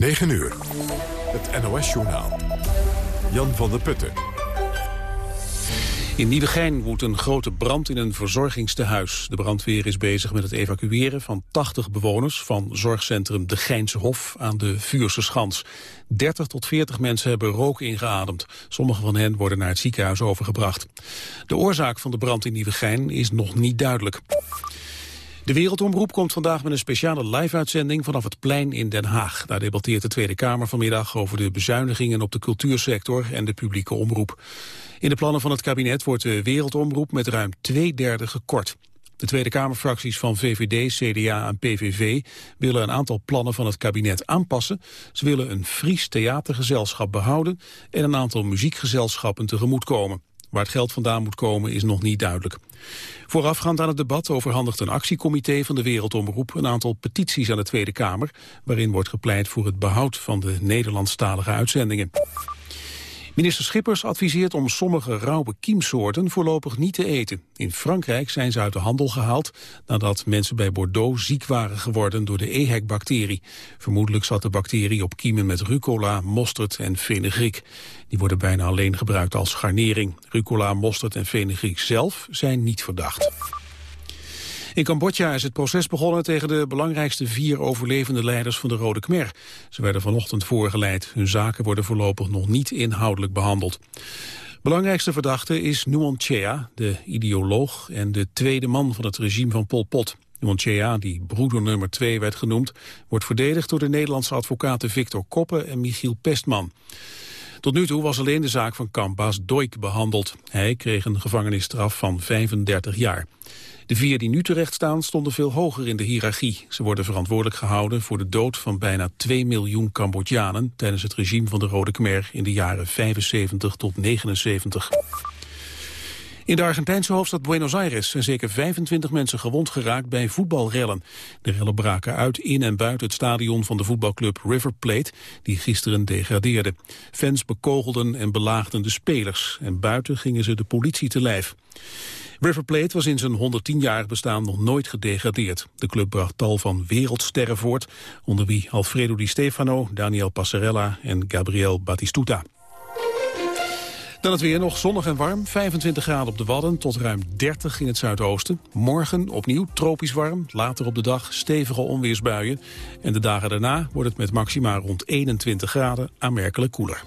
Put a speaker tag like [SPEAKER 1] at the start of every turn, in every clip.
[SPEAKER 1] 9 uur. Het NOS-journaal. Jan van der Putten.
[SPEAKER 2] In Nieuwegein woedt een grote brand in een verzorgingstehuis. De brandweer is bezig met het evacueren van 80 bewoners... van zorgcentrum De Geinse Hof aan de Vuurse Schans. 30 tot 40 mensen hebben rook ingeademd. Sommige van hen worden naar het ziekenhuis overgebracht. De oorzaak van de brand in Nieuwegein is nog niet duidelijk. De Wereldomroep komt vandaag met een speciale live-uitzending vanaf het plein in Den Haag. Daar debatteert de Tweede Kamer vanmiddag over de bezuinigingen op de cultuursector en de publieke omroep. In de plannen van het kabinet wordt de Wereldomroep met ruim twee derde gekort. De Tweede Kamerfracties van VVD, CDA en PVV willen een aantal plannen van het kabinet aanpassen. Ze willen een Fries theatergezelschap behouden en een aantal muziekgezelschappen tegemoetkomen. Waar het geld vandaan moet komen is nog niet duidelijk. Voorafgaand aan het debat overhandigt een actiecomité van de Wereldomroep een aantal petities aan de Tweede Kamer, waarin wordt gepleit voor het behoud van de Nederlandstalige uitzendingen. Minister Schippers adviseert om sommige rauwe kiemsoorten voorlopig niet te eten. In Frankrijk zijn ze uit de handel gehaald nadat mensen bij Bordeaux ziek waren geworden door de EHEC-bacterie. Vermoedelijk zat de bacterie op kiemen met rucola, mosterd en fenugreek. Die worden bijna alleen gebruikt als garnering. Rucola, mosterd en fenugreek zelf zijn niet verdacht. In Cambodja is het proces begonnen tegen de belangrijkste vier overlevende leiders van de Rode Khmer. Ze werden vanochtend voorgeleid. Hun zaken worden voorlopig nog niet inhoudelijk behandeld. Belangrijkste verdachte is Nuon Chea, de ideoloog en de tweede man van het regime van Pol Pot. Nuon Chea, die broeder nummer 2 werd genoemd, wordt verdedigd door de Nederlandse advocaten Victor Koppen en Michiel Pestman. Tot nu toe was alleen de zaak van kampbaas Doik behandeld. Hij kreeg een gevangenisstraf van 35 jaar. De vier die nu terecht staan stonden veel hoger in de hiërarchie. Ze worden verantwoordelijk gehouden voor de dood van bijna 2 miljoen Cambodjanen... tijdens het regime van de Rode Khmer in de jaren 75 tot 79. In de Argentijnse hoofdstad Buenos Aires zijn zeker 25 mensen gewond geraakt bij voetbalrellen. De rellen braken uit in en buiten het stadion van de voetbalclub River Plate, die gisteren degradeerde. Fans bekogelden en belaagden de spelers en buiten gingen ze de politie te lijf. River Plate was in zijn 110-jarig bestaan nog nooit gedegradeerd. De club bracht tal van wereldsterren voort, onder wie Alfredo Di Stefano, Daniel Passarella en Gabriel Batistuta. Dan het weer nog zonnig en warm. 25 graden op de Wadden tot ruim 30 in het zuidoosten. Morgen opnieuw tropisch warm. Later op de dag stevige onweersbuien. En de dagen daarna wordt het met maxima rond 21 graden aanmerkelijk koeler.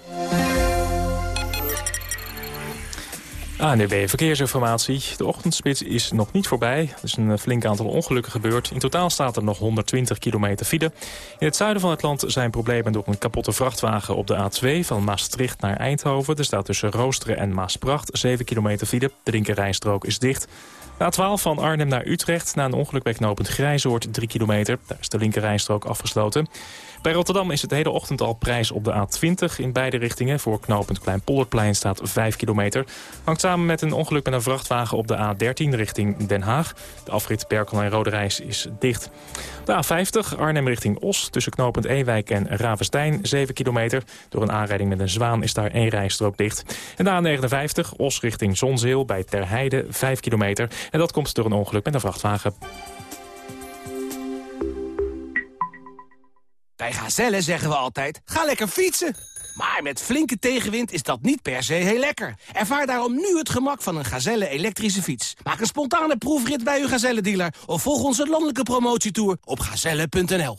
[SPEAKER 3] ANDB Verkeersinformatie. De ochtendspits is nog niet voorbij. Er is een flink aantal ongelukken gebeurd. In totaal staat er nog 120 kilometer file. In het zuiden van het land zijn problemen door een kapotte vrachtwagen op de A2... van Maastricht naar Eindhoven. Er staat tussen Roosteren en Maasbracht 7 kilometer file. De linkerrijstrook is dicht. De A12 van Arnhem naar Utrecht na een ongeluk bij knooppunt Grijzoord 3 kilometer. Daar is de linkerrijstrook afgesloten. Bij Rotterdam is het hele ochtend al prijs op de A20 in beide richtingen. Voor knooppunt Kleinpolderplein staat 5 kilometer. Hangt samen met een ongeluk met een vrachtwagen op de A13 richting Den Haag. De afrit Berkel en Roderijs is dicht. De A50 Arnhem richting Os tussen knooppunt Ewijk en Ravenstein 7 kilometer. Door een aanrijding met een zwaan is daar één rijstrook dicht. En de A59 Os richting Zonzeel bij Terheide 5 kilometer. En dat komt door een ongeluk met een vrachtwagen.
[SPEAKER 4] Bij Gazelle zeggen we altijd, ga lekker fietsen. Maar met flinke tegenwind is dat niet per se heel lekker. Ervaar daarom nu het gemak van een Gazelle elektrische fiets. Maak een spontane proefrit bij uw Gazelle-dealer... of volg onze landelijke promotietour op gazelle.nl.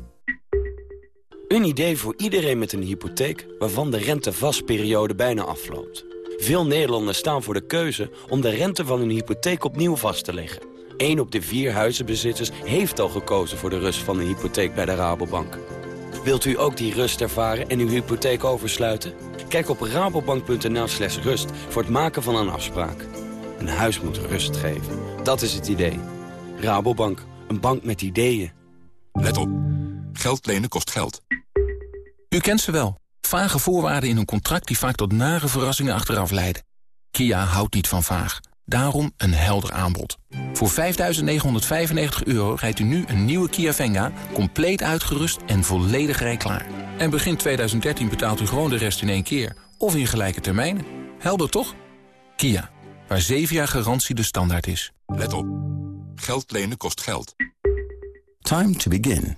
[SPEAKER 5] Een idee voor iedereen met een hypotheek waarvan de rentevastperiode bijna afloopt. Veel Nederlanders staan voor de keuze om de rente van hun hypotheek opnieuw vast te leggen. 1 op de vier huizenbezitters heeft al gekozen voor de rust van een hypotheek bij de Rabobank. Wilt u ook die rust ervaren en uw hypotheek oversluiten? Kijk op rabobank.nl slash rust voor het maken van een afspraak. Een huis moet rust geven. Dat is het idee. Rabobank, een bank met ideeën.
[SPEAKER 1] Let op. Geld lenen kost geld.
[SPEAKER 6] U kent ze wel. Vage voorwaarden in een contract die vaak tot nare verrassingen achteraf leiden. Kia houdt niet van vaag. Daarom een helder aanbod. Voor 5.995 euro rijdt u nu een nieuwe Kia Venga... compleet uitgerust en volledig rijklaar. En begin 2013 betaalt u gewoon de rest in één keer. Of in gelijke termijnen. Helder toch? Kia, waar 7 jaar garantie de standaard is.
[SPEAKER 1] Let op. Geld lenen kost geld.
[SPEAKER 7] Time to begin.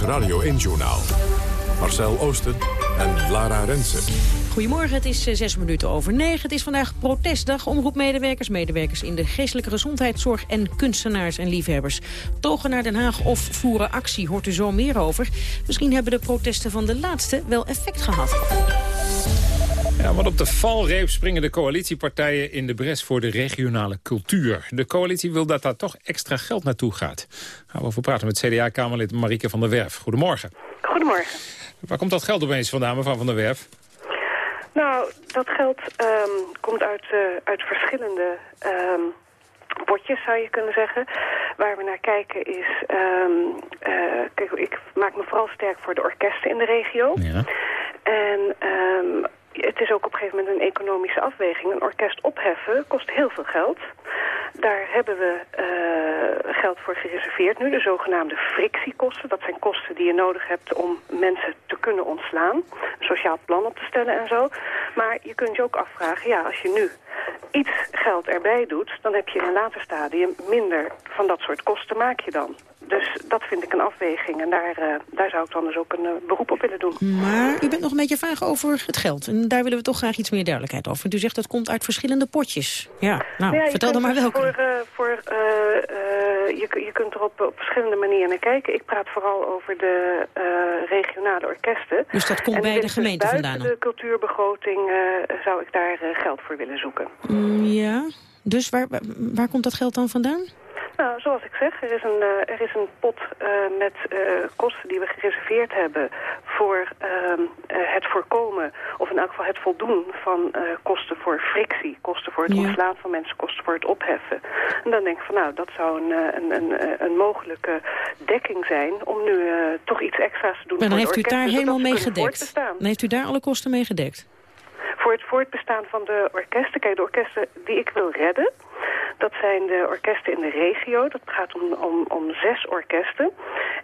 [SPEAKER 1] Radio 1-journaal. Marcel Oosten en Lara Rensen.
[SPEAKER 8] Goedemorgen, het is eh, zes minuten over negen. Het is vandaag protestdag. Omroepmedewerkers, medewerkers in de geestelijke gezondheidszorg... en kunstenaars en liefhebbers togen naar Den Haag of voeren actie. Hoort u zo meer over. Misschien hebben de protesten van de laatste wel effect gehad.
[SPEAKER 9] Ja, want op de valreep springen de coalitiepartijen in de bres voor de regionale cultuur. De coalitie wil dat daar toch extra geld naartoe gaat. Gaan we over praten met CDA-Kamerlid Marieke van der Werf. Goedemorgen.
[SPEAKER 10] Goedemorgen.
[SPEAKER 9] Waar komt dat geld opeens vandaan, mevrouw van der Werf?
[SPEAKER 10] Nou, dat geld ehm, komt uit, eh, uit verschillende ehm, potjes, zou je kunnen zeggen. Waar we naar kijken is... ehm, eh, kijk, ik maak me vooral sterk voor de orkesten in de regio.
[SPEAKER 9] Ja.
[SPEAKER 10] En het is ook op een gegeven moment een economische afweging. Een orkest opheffen kost heel veel geld. Daar hebben we eh, geld voor gereserveerd nu, de zogenaamde frictiekosten. Dat zijn kosten die je nodig hebt om mensen te kunnen ontslaan. Een sociaal plan op te stellen en zo. Maar je kunt je ook afvragen, ja, als je nu iets geld erbij doet... dan heb je in een later stadium minder van dat soort kosten maak je dan. Dus dat vind ik een afweging. En daar, eh, daar zou ik dan dus ook een eh, beroep op willen doen.
[SPEAKER 8] Maar u bent nog een beetje vaag over het geld. En daar willen we toch graag iets meer duidelijkheid over. Want u zegt dat komt uit verschillende potjes. Ja, nou,
[SPEAKER 10] Ja,
[SPEAKER 8] vertel dan maar
[SPEAKER 10] dus
[SPEAKER 8] welke.
[SPEAKER 10] Voor, eh, voor, je, je kunt er op, op verschillende manieren naar kijken. Ik praat vooral over de regionale orkesten.
[SPEAKER 8] Dus dat komt
[SPEAKER 10] En
[SPEAKER 8] bij de gemeente
[SPEAKER 10] buiten
[SPEAKER 8] vandaan?
[SPEAKER 10] de cultuurbegroting zou ik daar geld voor willen zoeken.
[SPEAKER 8] Mm, ja, dus waar, waar, komt dat geld dan vandaan?
[SPEAKER 10] Nou, zoals ik zeg, er is een, eh, er is een pot eh, met eh, kosten die we gereserveerd hebben voor ehm, eh, het voorkomen, of in elk geval het voldoen van kosten voor frictie, kosten voor het
[SPEAKER 8] Ja.
[SPEAKER 10] ontslaan van mensen, kosten voor het opheffen. En dan denk ik van nou, dat zou een, een, een, een mogelijke dekking zijn om nu toch iets extra's te doen
[SPEAKER 8] Maar dan
[SPEAKER 10] voor
[SPEAKER 8] heeft u daar helemaal mee gedekt. Dan heeft u daar alle kosten mee gedekt.
[SPEAKER 10] Voor het voortbestaan van de orkesten, kijk, de orkesten die ik wil redden, dat zijn de orkesten in de regio. Dat gaat om, om, om zes orkesten.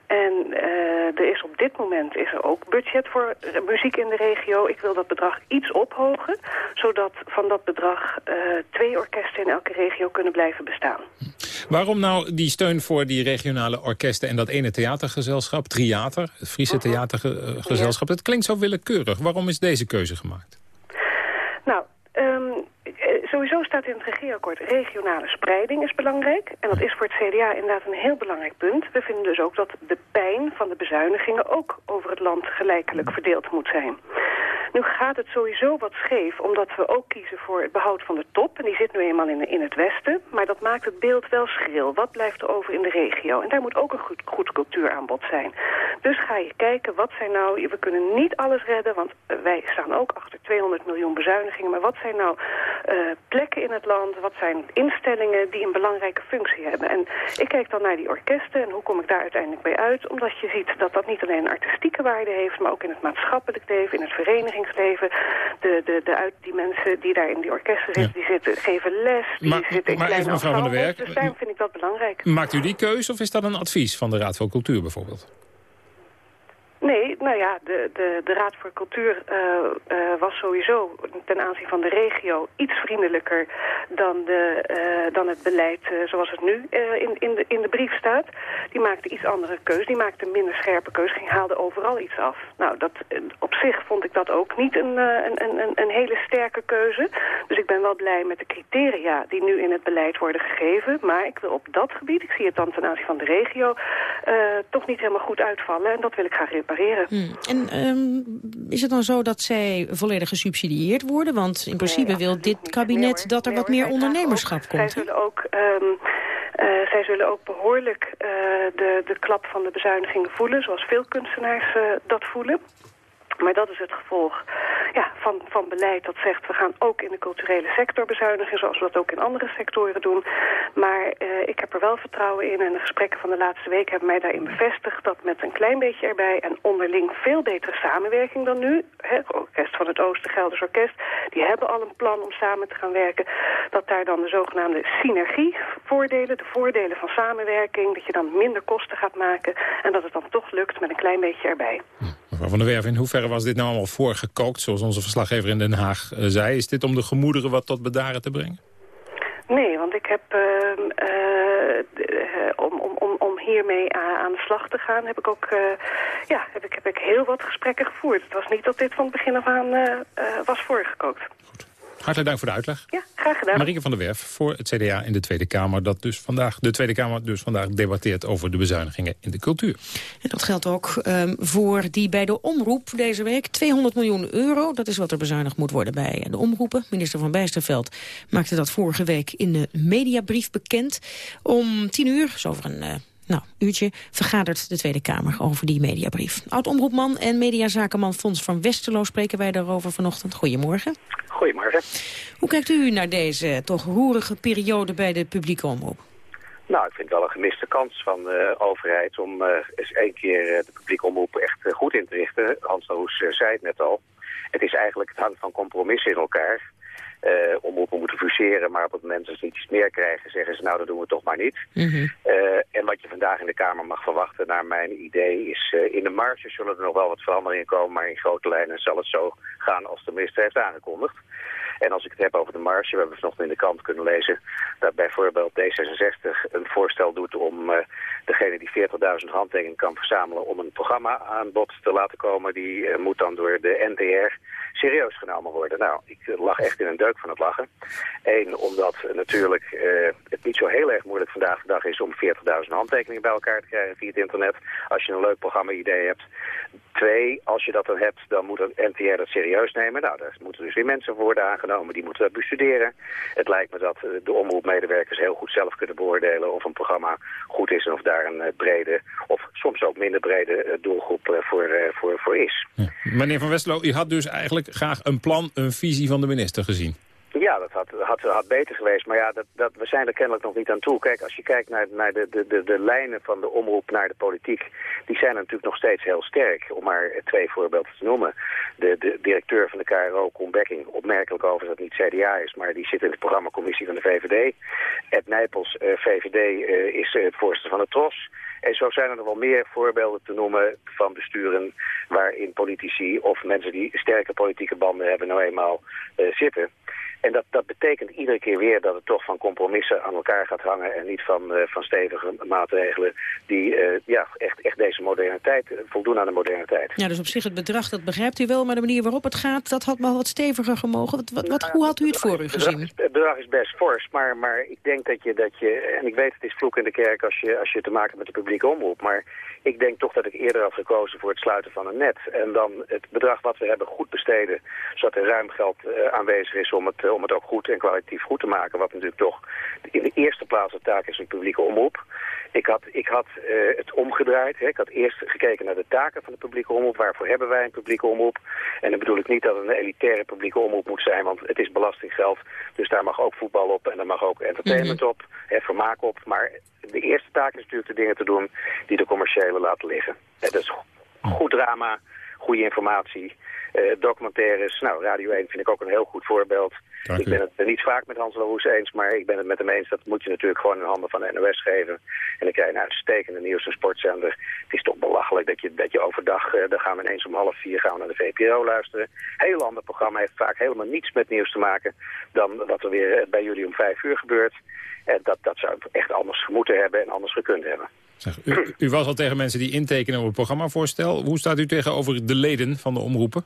[SPEAKER 10] En eh, er is op dit moment is er ook budget voor eh, muziek in de regio. Ik wil dat bedrag iets ophogen, zodat van dat bedrag eh, twee orkesten in elke regio kunnen blijven bestaan.
[SPEAKER 9] Waarom nou die steun voor die regionale orkesten en dat ene theatergezelschap, Triater, het Friese theatergezelschap, dat klinkt zo willekeurig. Waarom is deze keuze gemaakt?
[SPEAKER 10] Nou, ehm, eh, sowieso in het regeerakkoord regionale spreiding is belangrijk. En dat is voor het CDA inderdaad een heel belangrijk punt. We vinden dus ook dat de pijn van de bezuinigingen ook over het land gelijkelijk verdeeld moet zijn. Nu gaat het sowieso wat scheef, omdat we ook kiezen voor het behoud van de top. En die zit nu eenmaal in, in het westen. Maar dat maakt het beeld wel schril. Wat blijft er over in de regio? En daar moet ook een goed, goed cultuuraanbod zijn. Dus ga je kijken, wat zijn nou... We kunnen niet alles redden, want wij staan ook achter 200 miljoen bezuinigingen. Maar wat zijn nou eh, plekken in het land? Wat zijn instellingen die een belangrijke functie hebben? En ik kijk dan naar die orkesten en hoe kom ik daar uiteindelijk bij uit? Omdat je ziet dat dat niet alleen een artistieke waarde heeft... maar ook in het maatschappelijk leven, in het verenigingsleven. De, de, de uit, die mensen die daar in die orkesten zitten, die zitten, geven les. Die
[SPEAKER 9] Maar-
[SPEAKER 10] zitten in
[SPEAKER 9] maar even mevrouw van der
[SPEAKER 10] ensembles.
[SPEAKER 9] Werk,
[SPEAKER 10] Dus daarom vind ik dat belangrijk.
[SPEAKER 9] Maakt u die keuze of is dat een advies van de Raad van Cultuur bijvoorbeeld?
[SPEAKER 10] Nou ja, de, de, de Raad voor Cultuur uh, uh, was sowieso ten aanzien van de regio iets vriendelijker dan, de, uh, dan het beleid zoals het nu in, in, de, in de brief staat. Die maakte iets andere keus, die maakte een minder scherpe keus, ging haalde overal iets af. Nou, dat, op zich vond ik dat ook niet een, een, een, een hele sterke keuze. Dus ik ben wel blij met de criteria die nu in het beleid worden gegeven. Maar ik wil op dat gebied, ik zie het dan ten aanzien van de regio, toch niet helemaal goed uitvallen. En dat wil ik graag repareren.
[SPEAKER 8] Hmm. En um, is het dan zo dat zij volledig gesubsidieerd worden? Want in principe
[SPEAKER 10] nee,
[SPEAKER 8] wil dit kabinet dat er
[SPEAKER 10] nee,
[SPEAKER 8] wat meer ondernemerschap
[SPEAKER 10] ook,
[SPEAKER 8] komt.
[SPEAKER 10] Zij zullen ook... Um, uh, zij zullen ook behoorlijk uh, de, de klap van de bezuinigingen voelen, zoals veel kunstenaars uh, dat voelen. Maar dat is het gevolg ja, van, van beleid dat zegt... we gaan ook in de culturele sector bezuinigen... zoals we dat ook in andere sectoren doen. Maar uh, ik heb er wel vertrouwen in... en de gesprekken van de laatste week hebben mij daarin bevestigd... dat met een klein beetje erbij en onderling veel betere samenwerking dan nu... Hè, Orkest van het Oosten, Gelders Orkest... die hebben al een plan om samen te gaan werken... dat daar dan de zogenaamde synergievoordelen... de voordelen van samenwerking... dat je dan minder kosten gaat maken... en dat het dan toch lukt met een klein beetje erbij.
[SPEAKER 9] Mevrouw Van der Werf, in hoeverre was dit nou allemaal voorgekookt... zoals onze verslaggever in Den Haag uh, zei? Is dit om de gemoederen wat tot bedaren te brengen?
[SPEAKER 10] Nee, want ik heb uh, uh, om, om, om, om hiermee aan de slag te gaan... heb ik ook ja, heb ik, heb ik heel wat gesprekken gevoerd. Het was niet dat dit van het begin af aan was voorgekookt.
[SPEAKER 9] Hartelijk dank voor de uitleg.
[SPEAKER 10] Ja, graag gedaan.
[SPEAKER 9] Marieke van der Werf voor het CDA in de Tweede Kamer. Dat dus vandaag, de Tweede Kamer dus vandaag debatteert over de bezuinigingen in de cultuur.
[SPEAKER 8] En dat geldt ook um, voor die bij de omroep deze week. 200 miljoen euro, dat is wat er bezuinigd moet worden bij de omroepen. Minister van Bijsterveld maakte dat vorige week in de mediabrief bekend. Om tien uur, zo over een... Uh, nou, uurtje vergadert de Tweede Kamer over die mediabrief. Oud-omroepman en mediazakenman Fons van Westerlo spreken wij daarover vanochtend. Goedemorgen.
[SPEAKER 11] Goedemorgen.
[SPEAKER 8] Hoe kijkt u naar deze toch roerige periode bij de publieke omroep?
[SPEAKER 11] Nou, ik vind het wel een gemiste kans van de overheid om uh, eens één keer de publieke omroep echt uh, goed in te richten. Hans Roes uh, zei het net al. Het is eigenlijk het hangt van compromissen in elkaar. Uh, omroepen moeten fuseren, maar op het moment dat ze iets meer krijgen, zeggen ze nou dat doen we toch maar niet.
[SPEAKER 8] Mm
[SPEAKER 11] -hmm. uh, en wat je vandaag in de Kamer mag verwachten, naar mijn idee, is uh, in de marge zullen er nog wel wat veranderingen komen, maar in grote lijnen zal het zo gaan als de minister heeft aangekondigd. En als ik het heb over de marge, we hebben vanochtend in de krant kunnen lezen dat bijvoorbeeld D66 een voorstel doet om uh, degene die 40.000 handtekeningen kan verzamelen om een programma aan bod te laten komen, die uh, moet dan door de NTR serieus genomen worden. Nou, ik lag echt in een deuk van het lachen. Eén, omdat natuurlijk het niet zo heel erg moeilijk vandaag de dag is om 40.000 handtekeningen bij elkaar te krijgen via het internet. Als je een leuk programma-idee hebt. Twee, als je dat dan hebt, dan moet een NTR dat serieus nemen. Nou, daar moeten dus weer mensen voor worden aangenomen, die moeten dat bestuderen. Het lijkt me dat de omroepmedewerkers heel goed zelf kunnen beoordelen of een programma goed is en of daar een brede of soms ook minder brede doelgroep voor, voor, voor is.
[SPEAKER 9] Meneer Van Westerlo, u had dus eigenlijk graag een plan, een visie van de minister gezien.
[SPEAKER 11] Ja, dat had, had, beter geweest. Maar ja, dat, dat, we zijn er kennelijk nog niet aan toe. Kijk, als je kijkt naar, naar de, de, de, de lijnen van de omroep naar de politiek... die zijn natuurlijk nog steeds heel sterk. Om maar twee voorbeelden te noemen. De, de directeur van de KRO, Koen Bekking... opmerkelijk over dat het niet CDA is... maar die zit in de programmacommissie van de VVD. Ed Nijpels, uh, VVD, uh, is het voorzitter van de TROS... En zo zijn er nog wel meer voorbeelden te noemen van besturen waarin politici of mensen die sterke politieke banden hebben nou eenmaal uh, zitten. En dat, dat betekent iedere keer weer dat het toch van compromissen aan elkaar gaat hangen en niet van, uh, van stevige maatregelen die uh, ja, echt, echt deze moderniteit, voldoen aan de moderniteit.
[SPEAKER 8] Ja, dus op zich het bedrag, dat begrijpt u wel, maar de manier waarop het gaat, dat had wel wat steviger gemogen. Wat, wat, wat hoe had u het voor u gezien?
[SPEAKER 11] Het bedrag, het bedrag is best fors, maar, maar ik denk dat je, dat je, en ik weet het is vloek in de kerk als je, als je te maken hebt met de publieke omroep, maar ik denk toch dat ik eerder had gekozen voor het sluiten van een net. En dan het bedrag wat we hebben goed besteden, zodat er ruim geld uh, aanwezig is om het, uh, om het ook goed en kwalitatief goed te maken. Wat natuurlijk toch in de eerste plaats de taak is een publieke omroep. Ik had, ik had uh, het omgedraaid. Hè. Ik had eerst gekeken naar de taken van de publieke omroep. Waarvoor hebben wij een publieke omroep? En dan bedoel ik niet dat het een elitaire publieke omroep moet zijn, want het is belastinggeld. Dus daar mag ook voetbal op en daar mag ook entertainment op, hè, vermaak op. Maar de eerste taak is natuurlijk de dingen te doen die de commerciële laten liggen. Hè, dat is goed drama, goede informatie, uh, documentaires. Nou, Radio 1 vind ik ook een heel goed voorbeeld.
[SPEAKER 9] Dank
[SPEAKER 11] ik ben het niet vaak met Hans Laroes eens, maar ik ben het met hem eens. Dat moet je natuurlijk gewoon in handen van de NOS geven. En dan krijg je een uitstekende nieuws- en sportzender. Het is toch belachelijk dat je, dat je overdag, uh, dan gaan we ineens om half vier gaan we naar de VPRO luisteren. Heel ander programma heeft vaak helemaal niets met nieuws te maken dan wat er weer bij jullie om vijf uur gebeurt. En dat, dat zou echt anders moeten hebben en anders gekund hebben.
[SPEAKER 9] Zeg, u, u was al tegen mensen die intekenen op het programmavoorstel. Hoe staat u tegenover de leden van de omroepen?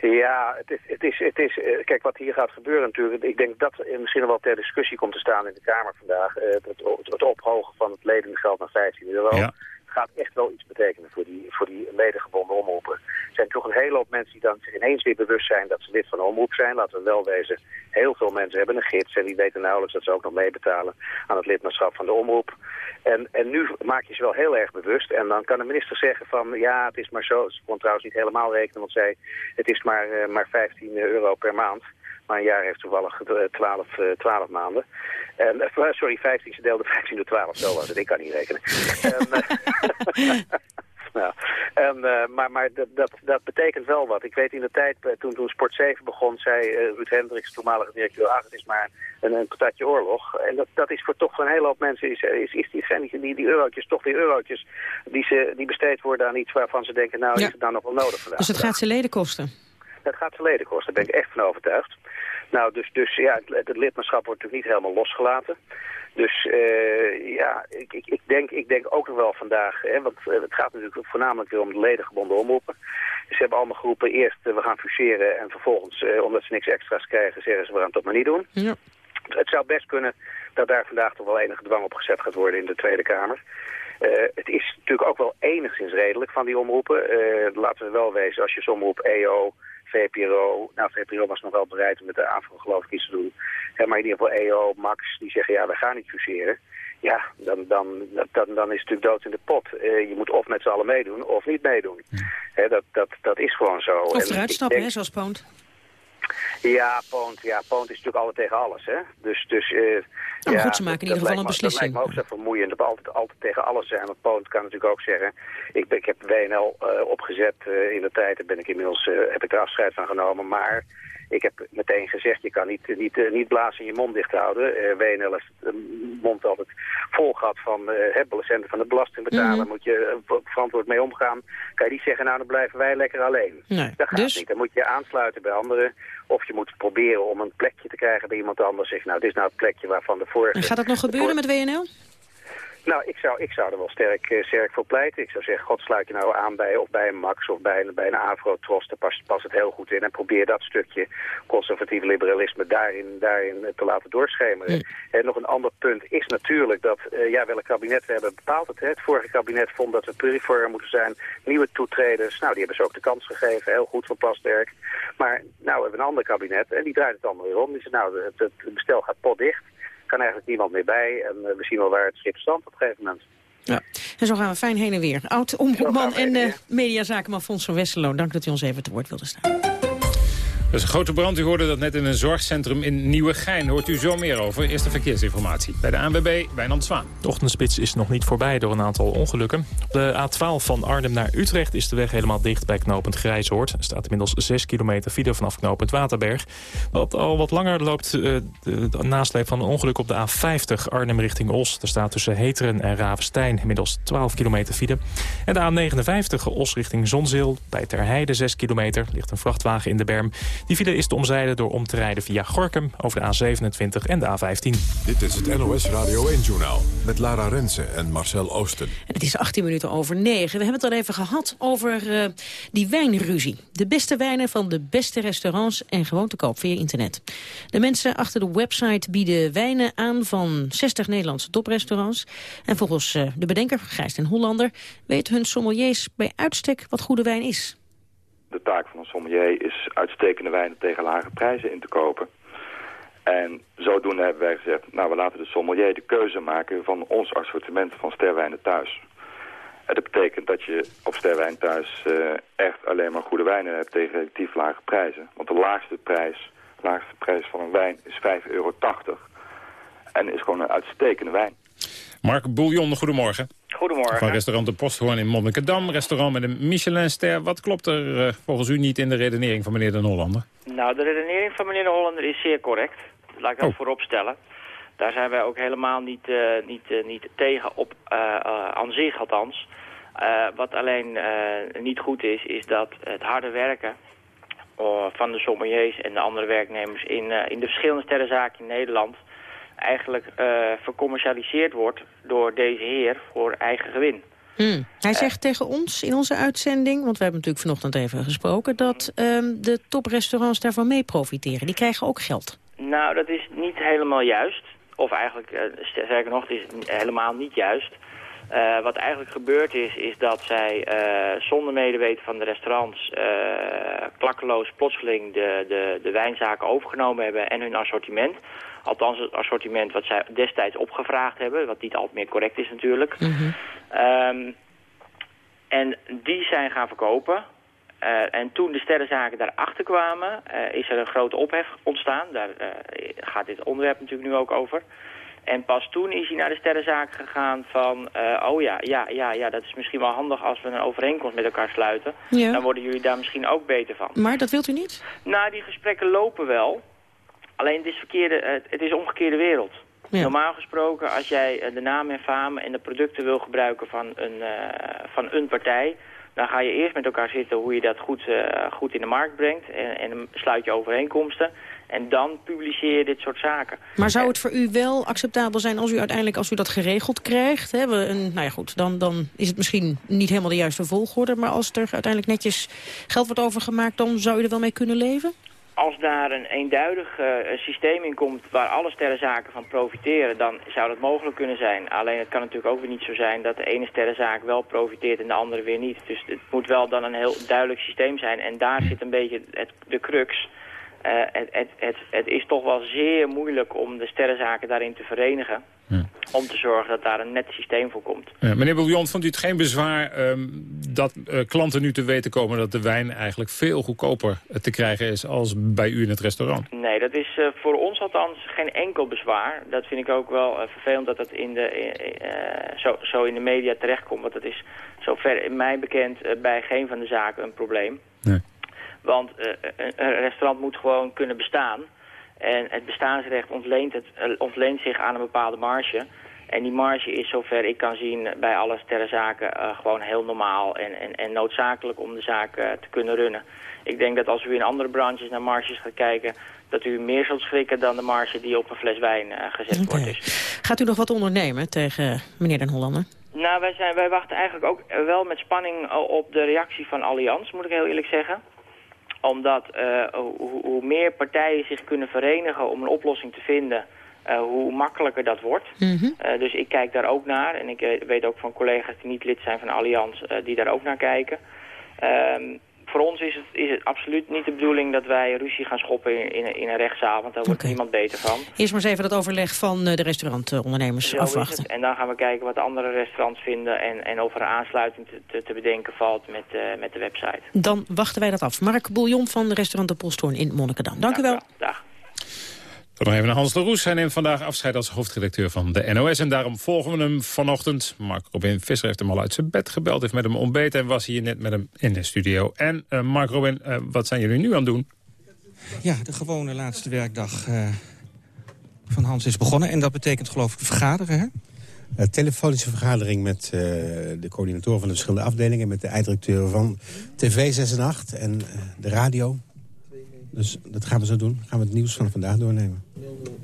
[SPEAKER 11] Ja, het is, het is, het is, uh, kijk wat hier gaat gebeuren natuurlijk. Ik denk dat misschien wel ter discussie komt te staan in de Kamer vandaag. Uh, het, het, ophogen van het ledengeld naar 15 euro. Ja. Gaat echt wel iets betekenen voor die, voor die ledengebonden omroepen. Er zijn toch een hele hoop mensen die dan ineens weer bewust zijn dat ze lid van een omroep zijn. Laten we wel wezen, heel veel mensen hebben een gids en die weten nauwelijks dat ze ook nog meebetalen aan het lidmaatschap van de omroep. En, en nu maak je ze wel heel erg bewust. En dan kan de minister zeggen van ja, het is maar zo. Ze kon trouwens niet helemaal rekenen, want zij, het is maar, uh, maar 15 euro per maand. Maar een jaar heeft toevallig 12, uh, 12 maanden. En, uh, sorry, 15, ze deelde 15 door 12, zo was het. Ik kan niet rekenen. en, nou, en, uh, maar maar dat, dat, dat betekent wel wat. Ik weet in de tijd, toen, toen Sport 7 begon, zei uh, Ruud Hendricks, toenmalige directeur, ach, het is maar een, een patatje oorlog. En dat, dat is voor toch voor een hele hoop mensen, is, is, is die, zijn die, die, die eurotjes toch weer eurotjes die, ze, die besteed worden aan iets waarvan ze denken, nou, ja. is het nou nog wel nodig vandaag.
[SPEAKER 8] Dus het gaat ze leden kosten?
[SPEAKER 11] Dat gaat ze leden kosten, daar ben ik echt van overtuigd. Nou, dus, dus ja, het, het lidmaatschap wordt natuurlijk niet helemaal losgelaten. Dus uh, ja, ik, ik, ik, denk, ik denk ook nog wel vandaag, hè, want uh, het gaat natuurlijk voornamelijk weer om de ledengebonden omroepen. Dus ze hebben allemaal geroepen, eerst uh, we gaan fuseren en vervolgens, omdat ze niks extra's krijgen, zeggen ze we gaan het toch maar niet doen.
[SPEAKER 8] Ja.
[SPEAKER 11] Het zou best kunnen dat daar vandaag toch wel enige dwang op gezet gaat worden in de Tweede Kamer. het is natuurlijk ook wel enigszins redelijk van die omroepen. laten we wel wezen, als je zo'n omroep EO, VPRO. Nou, VPRO was nog wel bereid om met de AVRO geloof ik iets te doen. Ja, maar in ieder geval EO, Max, die zeggen ja, we gaan niet fuseren. Ja, dan, dan, dan, dan is het natuurlijk dood in de pot. Uh, je moet of met z'n allen meedoen of niet meedoen. He, dat, dat, dat is gewoon zo.
[SPEAKER 8] Of eruit stappen, denk... hè, zoals Poont.
[SPEAKER 11] Ja, Poont, ja, Poont is natuurlijk altijd tegen alles, hè. Dus, dus uh,
[SPEAKER 8] nou, ja, goed, ze maken in ieder geval een beslissing.
[SPEAKER 11] Dat lijkt me ook zo vermoeiend, dat altijd, altijd tegen alles zijn. Want Poont kan natuurlijk ook zeggen, ik, ik heb WNL uh, opgezet uh, in de tijd, daar ben ik inmiddels, heb ik er afscheid van genomen, maar ik heb meteen gezegd, je kan niet, niet, uh, niet blazen en je mond dicht houden. Uh, WNL heeft de mond altijd vol gehad van uh, van de belastingbetaler. Mm -hmm. moet je verantwoord mee omgaan. Kan je niet zeggen, nou dan blijven wij lekker alleen.
[SPEAKER 8] Nee.
[SPEAKER 11] Dat gaat
[SPEAKER 8] dus...
[SPEAKER 11] niet. Dan moet je aansluiten bij anderen. Of je moet proberen om een plekje te krijgen bij iemand anders. Zeg, nou, dit is nou het plekje waarvan de vorige...
[SPEAKER 8] En gaat dat nog gebeuren met WNL?
[SPEAKER 11] Nou, ik zou, ik zou er wel sterk, uh, sterk voor pleiten. Ik zou zeggen, god sluit je nou aan bij, of bij een Max of bij een, bij een Avro-Tros. Daar past, past het heel goed in. En probeer dat stukje conservatief liberalisme daarin, daarin te laten doorschemeren.
[SPEAKER 8] Mm.
[SPEAKER 11] En nog een ander punt is natuurlijk dat, uh, ja, welk kabinet we hebben bepaald het. Hè. Het vorige kabinet vond dat we pluriform moeten zijn. Nieuwe toetreders, nou, die hebben ze ook de kans gegeven. Heel goed van Plasterk. Maar nou hebben we een ander kabinet en die draait het allemaal weer om. Die zegt, nou, het, het bestel gaat potdicht kan eigenlijk niemand meer bij. En uh, we zien wel waar het schip stand op een gegeven moment.
[SPEAKER 8] Ja, en zo gaan we fijn heen en weer. Oud-omroepman en uh, mediazakenman Fons van Westerlo. Dank dat u ons even te woord wilde staan.
[SPEAKER 9] Is een grote brand. U hoorde dat net in een zorgcentrum in Nieuwegein. Hoort u zo meer over. Eerste verkeersinformatie bij de ANWB, Wijnand Zwaan.
[SPEAKER 3] De ochtendspits is nog niet voorbij door een aantal ongelukken. Op de A12 van Arnhem naar Utrecht is de weg helemaal dicht bij knooppunt Grijzoord. Er staat inmiddels 6 kilometer file vanaf knooppunt Waterberg. Wat al wat langer loopt uh, de, de nasleep van een ongeluk op de A50 Arnhem richting Os. Er staat tussen Heteren en Ravenstein inmiddels 12 kilometer file. En de A59 Os richting Zonzeel. Bij Terheide 6 kilometer ligt een vrachtwagen in de berm. Die file is te omzeilen door om te rijden via Gorkum over de A27 en de A15.
[SPEAKER 1] Dit is het NOS Radio 1-journaal met Lara Rensen en Marcel Oosten.
[SPEAKER 8] En het is 18 minuten over 9. We hebben het al even gehad over uh, die wijnruzie. De beste wijnen van de beste restaurants en gewoon te koop via internet. De mensen achter de website bieden wijnen aan van 60 Nederlandse toprestaurants. En volgens uh, de bedenker, Gijs en Hollander, weten hun sommeliers bij uitstek wat goede wijn is
[SPEAKER 12] de taak van een sommelier is uitstekende wijnen tegen lage prijzen in te kopen. En zodoende hebben wij gezegd, nou we laten de sommelier de keuze maken van ons assortiment van sterwijnen thuis. En dat betekent dat je op sterwijn thuis uh, echt alleen maar goede wijnen hebt tegen relatief lage prijzen. Want de laagste prijs, de laagste prijs van een wijn is 5,80 euro. En is gewoon een uitstekende wijn.
[SPEAKER 9] Mark Bouillon, goedemorgen.
[SPEAKER 13] Goedemorgen.
[SPEAKER 9] Van restaurant De Posthoorn in Monnikendam. Restaurant met een Michelinster. Wat klopt er uh, volgens u niet in de redenering van meneer de Hollander?
[SPEAKER 13] Nou, de redenering van meneer de Hollander is zeer correct. Laat ik dat oh. voorop stellen. Daar zijn wij ook helemaal niet, uh, niet, uh, niet tegen op, aan zich althans. Eh, wat alleen eh, niet goed is, is dat het harde werken uh, van de sommeliers en de andere werknemers in, in de verschillende sterrenzaken in Nederland eigenlijk uh, vercommercialiseerd wordt door deze heer voor eigen gewin.
[SPEAKER 8] Hmm. Hij zegt tegen ons in onze uitzending, want we hebben natuurlijk vanochtend even gesproken, dat um, de toprestaurants daarvan mee profiteren. Die krijgen ook geld.
[SPEAKER 13] Nou, dat is niet helemaal juist. Of eigenlijk, uh, sterker nog, het is helemaal niet juist. Uh, wat eigenlijk gebeurd is, is dat zij uh, zonder medeweten van de restaurants klakkeloos plotseling de, de, de wijnzaken overgenomen hebben en hun assortiment. Althans het assortiment wat zij destijds opgevraagd hebben, wat niet altijd meer correct is natuurlijk. Mm -hmm. um, en die zijn gaan verkopen. en toen de sterrenzaken daarachter kwamen, is er een grote ophef ontstaan. Daar gaat dit onderwerp natuurlijk nu ook over. En pas toen is hij naar de sterrenzaak gegaan van... Oh ja, ja, ja, ja, dat is misschien wel handig als we een overeenkomst met elkaar sluiten.
[SPEAKER 8] Ja.
[SPEAKER 13] Dan worden jullie daar misschien ook beter van.
[SPEAKER 8] Maar dat wilt u niet?
[SPEAKER 13] Nou, die gesprekken lopen wel. Alleen het is, verkeerde, het is omgekeerde wereld. Ja. Normaal gesproken, als jij de naam en faam en de producten wil gebruiken van een, uh, van een partij... dan ga je eerst met elkaar zitten hoe je dat goed, uh, goed in de markt brengt. En, en sluit je overeenkomsten. En dan publiceer je dit soort zaken.
[SPEAKER 8] Maar zou het voor u wel acceptabel zijn als u uiteindelijk, als u dat geregeld krijgt? Hè, een, nou ja goed, dan, dan is het misschien niet helemaal de juiste volgorde. Maar als er uiteindelijk netjes geld wordt overgemaakt, dan zou u er wel mee kunnen leven?
[SPEAKER 13] Als daar een eenduidig uh, systeem in komt waar alle sterrenzaken van profiteren, dan zou dat mogelijk kunnen zijn. Alleen het kan natuurlijk ook weer niet zo zijn dat de ene sterrenzaak wel profiteert en de andere weer niet. Dus het moet wel dan een heel duidelijk systeem zijn. En daar zit een beetje het, de crux. Uh, het, het, het, het, is toch wel zeer moeilijk om de sterrenzaken daarin te verenigen. Ja. Om te zorgen dat daar een net systeem voor komt.
[SPEAKER 9] Ja, meneer Bouillon, vond u het geen bezwaar um, dat uh, klanten nu te weten komen... dat de wijn eigenlijk veel goedkoper te krijgen is als bij u in het restaurant?
[SPEAKER 13] Nee, dat is uh, voor ons althans geen enkel bezwaar. Dat vind ik ook wel vervelend dat dat in de, zo, zo in de media terechtkomt. Want dat is zover in mij bekend bij geen van de zaken een probleem.
[SPEAKER 9] Nee.
[SPEAKER 13] Want uh, een restaurant moet gewoon kunnen bestaan. En het bestaansrecht ontleent, het, uh, ontleent zich aan een bepaalde marge. En die marge is zover ik kan zien bij alle sterrenzaken uh, gewoon heel normaal en, en, en noodzakelijk om de zaak te kunnen runnen. Ik denk dat als u in andere branches naar marges gaat kijken, dat u meer zult schrikken dan de marge die op een fles wijn gezet okay. wordt. Dus.
[SPEAKER 8] Gaat u nog wat ondernemen tegen meneer Den Hollander?
[SPEAKER 13] Nou, wij, zijn, wij wachten eigenlijk ook wel met spanning op de reactie van Allianz, moet ik heel eerlijk zeggen omdat uh, hoe, hoe, meer partijen zich kunnen verenigen om een oplossing te vinden... Uh, hoe makkelijker dat wordt.
[SPEAKER 8] Mhm.
[SPEAKER 13] Mm -hmm. uh, dus ik kijk daar ook naar. En ik weet ook van collega's die niet lid zijn van Allianz... die daar ook naar kijken. Um, voor ons is het, is het absoluut niet de bedoeling dat wij ruzie gaan schoppen in, in, in een rechtszaal. Want daar wordt okay. niemand beter van.
[SPEAKER 8] Eerst maar eens even dat overleg van de restaurantondernemers
[SPEAKER 13] Zo
[SPEAKER 8] afwachten.
[SPEAKER 13] En dan gaan we kijken wat andere restaurants vinden. En, en of er aansluiting te, te, te bedenken valt met, uh, met de website.
[SPEAKER 8] Dan wachten wij dat af. Mark Bouillon van restaurant De Polstoorn in Monnikendam. Dank
[SPEAKER 13] Dag,
[SPEAKER 8] u wel.
[SPEAKER 13] Dag.
[SPEAKER 9] Dan nog even naar Hans de Roes. Hij neemt vandaag afscheid als hoofdredacteur van de NOS. En daarom volgen we hem vanochtend. Mark Robin Visser heeft hem al uit zijn bed gebeld. Heeft met hem ontbeten en was hier net met hem in de studio. En uh, Mark Robin, uh, wat zijn jullie nu aan het doen?
[SPEAKER 14] Ja, de gewone laatste werkdag uh, van Hans is begonnen. En dat betekent geloof ik vergaderen, hè?
[SPEAKER 15] Een telefonische vergadering met de coördinatoren van de verschillende afdelingen... met de einddirecteur van TV 6 en 8 en de radio... Dus dat gaan we zo doen. Gaan we het nieuws van vandaag doornemen.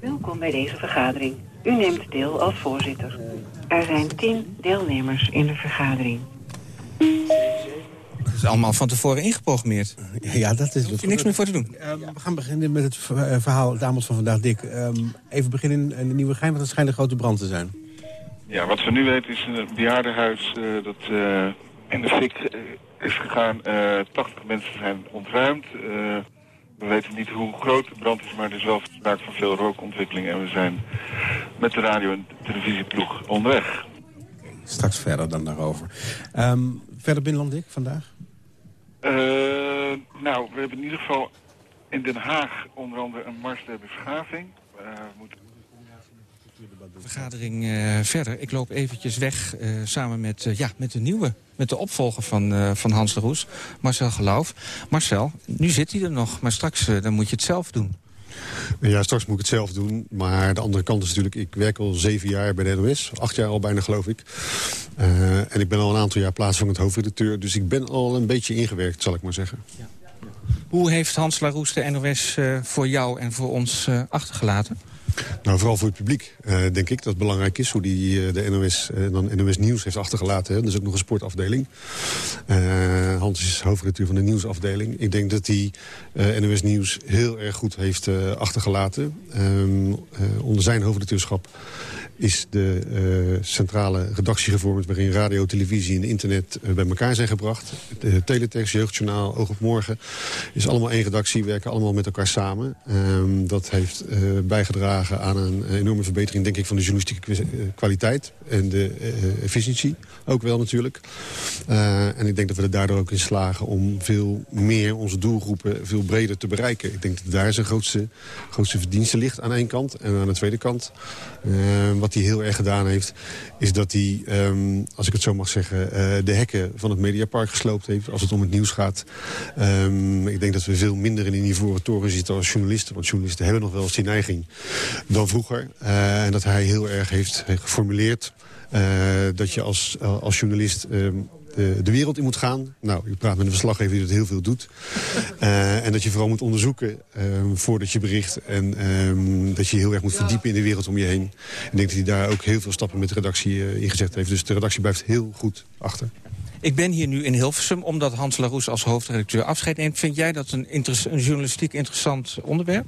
[SPEAKER 16] Welkom bij deze vergadering. U neemt deel als voorzitter. Er zijn tien deelnemers in de vergadering.
[SPEAKER 14] Het is allemaal van tevoren ingeprogrammeerd.
[SPEAKER 15] Ja, dat is...
[SPEAKER 14] Er hoef je niks meer voor te doen.
[SPEAKER 15] Uh, we gaan beginnen met het verhaal, het aanbod van vandaag, Dick. Um, even beginnen in de Nieuwe Gein, want het schijnt een grote brand te zijn.
[SPEAKER 17] Ja, wat we nu weten is een bejaardenhuis uh, dat uh, in de fik is gegaan. 80 mensen zijn ontruimd. We weten niet hoe groot de brand is, maar er is wel sprake van veel rookontwikkeling. En we zijn met de radio- en televisieploeg onderweg.
[SPEAKER 15] Straks verder dan daarover. Um, verder binnenland, Dick, vandaag?
[SPEAKER 17] Uh, nou, we hebben in ieder geval in Den Haag onder andere een mars der beschaving. Uh, we moeten
[SPEAKER 14] vergadering uh, verder. Ik loop eventjes weg uh, samen met, uh, ja, met de nieuwe, met de opvolger van, van Hans de Roes, Marcel Geloof. Marcel, nu zit hij er nog, maar straks dan moet je het zelf doen.
[SPEAKER 18] Ja, straks moet ik het zelf doen. Maar de andere kant is natuurlijk, ik werk al zeven jaar bij de NOS. Acht jaar al bijna, geloof ik. Uh, en ik ben al een aantal jaar plaatsvangend hoofdredacteur. Dus ik ben al een beetje ingewerkt, zal ik maar zeggen. Ja.
[SPEAKER 14] Hoe heeft Hans Laroes de NOS uh, voor jou en voor ons uh, achtergelaten?
[SPEAKER 18] Nou, vooral voor het publiek uh, denk ik dat het belangrijk is... hoe die uh, de NOS, uh, dan NOS Nieuws heeft achtergelaten. Hè. Is ook nog een sportafdeling. Hans is hoofdredacteur van de nieuwsafdeling. Ik denk dat hij NOS Nieuws heel erg goed heeft achtergelaten. Um, onder zijn hoofdredacteurschap is de uh, centrale redactie gevormd... waarin radio, televisie en internet uh, bij elkaar zijn gebracht. De teletext, jeugdjournaal, oog op morgen... is allemaal één redactie, werken allemaal met elkaar samen. Um, dat heeft bijgedragen aan een enorme verbetering... denk ik, van de journalistieke kwaliteit en de efficiëntie. Ook wel natuurlijk. en ik denk dat we er daardoor ook in slagen... om veel meer onze doelgroepen veel breder te bereiken. Ik denk dat daar zijn grootste, grootste verdienste ligt aan één kant. En aan de tweede kant... wat wat hij heel erg gedaan heeft... is dat hij, um, als ik het zo mag zeggen... Uh, de hekken van het Mediapark gesloopt heeft... als het om het nieuws gaat. Um, ik denk dat we veel minder in die ivoren toren zitten als journalisten. Want journalisten hebben nog wel eens die neiging dan vroeger. Uh, en dat hij heel erg heeft, geformuleerd... Uh, dat je als, als journalist de, de, wereld in moet gaan. Nou, je praat met een verslaggever die dat heel veel doet. Uh, en dat je vooral moet onderzoeken uh, voordat je bericht. En uh, dat je heel erg moet verdiepen in de wereld om je heen. Ik denk dat hij daar ook heel veel stappen met de redactie uh, in gezet heeft. Dus de redactie blijft heel goed achter.
[SPEAKER 14] Ik ben hier nu in Hilversum omdat Hans Laroes als hoofdredacteur afscheid neemt. Vind jij dat een, een journalistiek interessant onderwerp?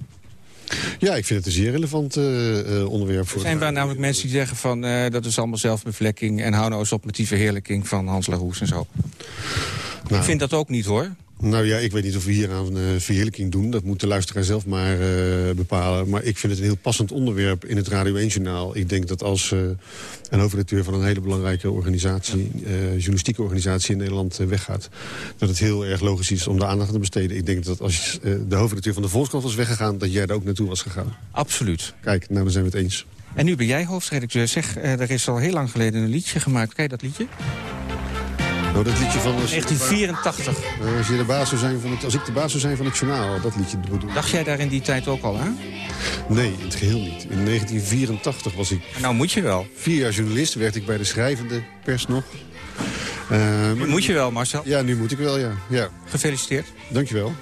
[SPEAKER 18] Ja, ik vind het een zeer relevant uh, onderwerp. Voor
[SPEAKER 14] er zijn waar namelijk mensen die zeggen van uh, dat is allemaal zelfbevlekking... en hou nou eens op met die verheerlijking van Hans Laroes en zo. Nou, ik vind dat ook niet hoor.
[SPEAKER 18] Nou ja, ik weet niet of we hier aan uh, verheerlijking doen. Dat moet de luisteraar zelf maar uh, bepalen. Maar ik vind het een heel passend onderwerp in het Radio 1-journaal. Ik denk dat als uh, een hoofdredacteur van een hele belangrijke organisatie... journalistieke organisatie in Nederland weggaat... dat het heel erg logisch is om de aandacht te besteden. Ik denk dat als de hoofdredacteur van de Volkskrant was weggegaan... dat jij er ook naartoe was gegaan.
[SPEAKER 14] Absoluut.
[SPEAKER 18] Kijk, nou dan zijn we het eens.
[SPEAKER 14] En nu ben jij hoofdredacteur. Zeg, er is al heel lang geleden een liedje gemaakt. Kijk dat liedje?
[SPEAKER 18] Dat liedje van...
[SPEAKER 14] 1984.
[SPEAKER 18] Als, je de baas zou zijn van het, als ik de baas zou zijn van het journaal, dat liedje bedoel.
[SPEAKER 14] Dacht jij daar in die tijd ook al aan?
[SPEAKER 18] Nee, in het geheel niet. In 1984 was ik...
[SPEAKER 14] Nou moet je wel.
[SPEAKER 18] Vier jaar journalist, werkte ik bij de schrijvende pers nog.
[SPEAKER 14] Uh, nu moet je wel, Marcel.
[SPEAKER 18] Ja, nu moet ik wel, ja. ja.
[SPEAKER 14] Gefeliciteerd.
[SPEAKER 18] Dankjewel.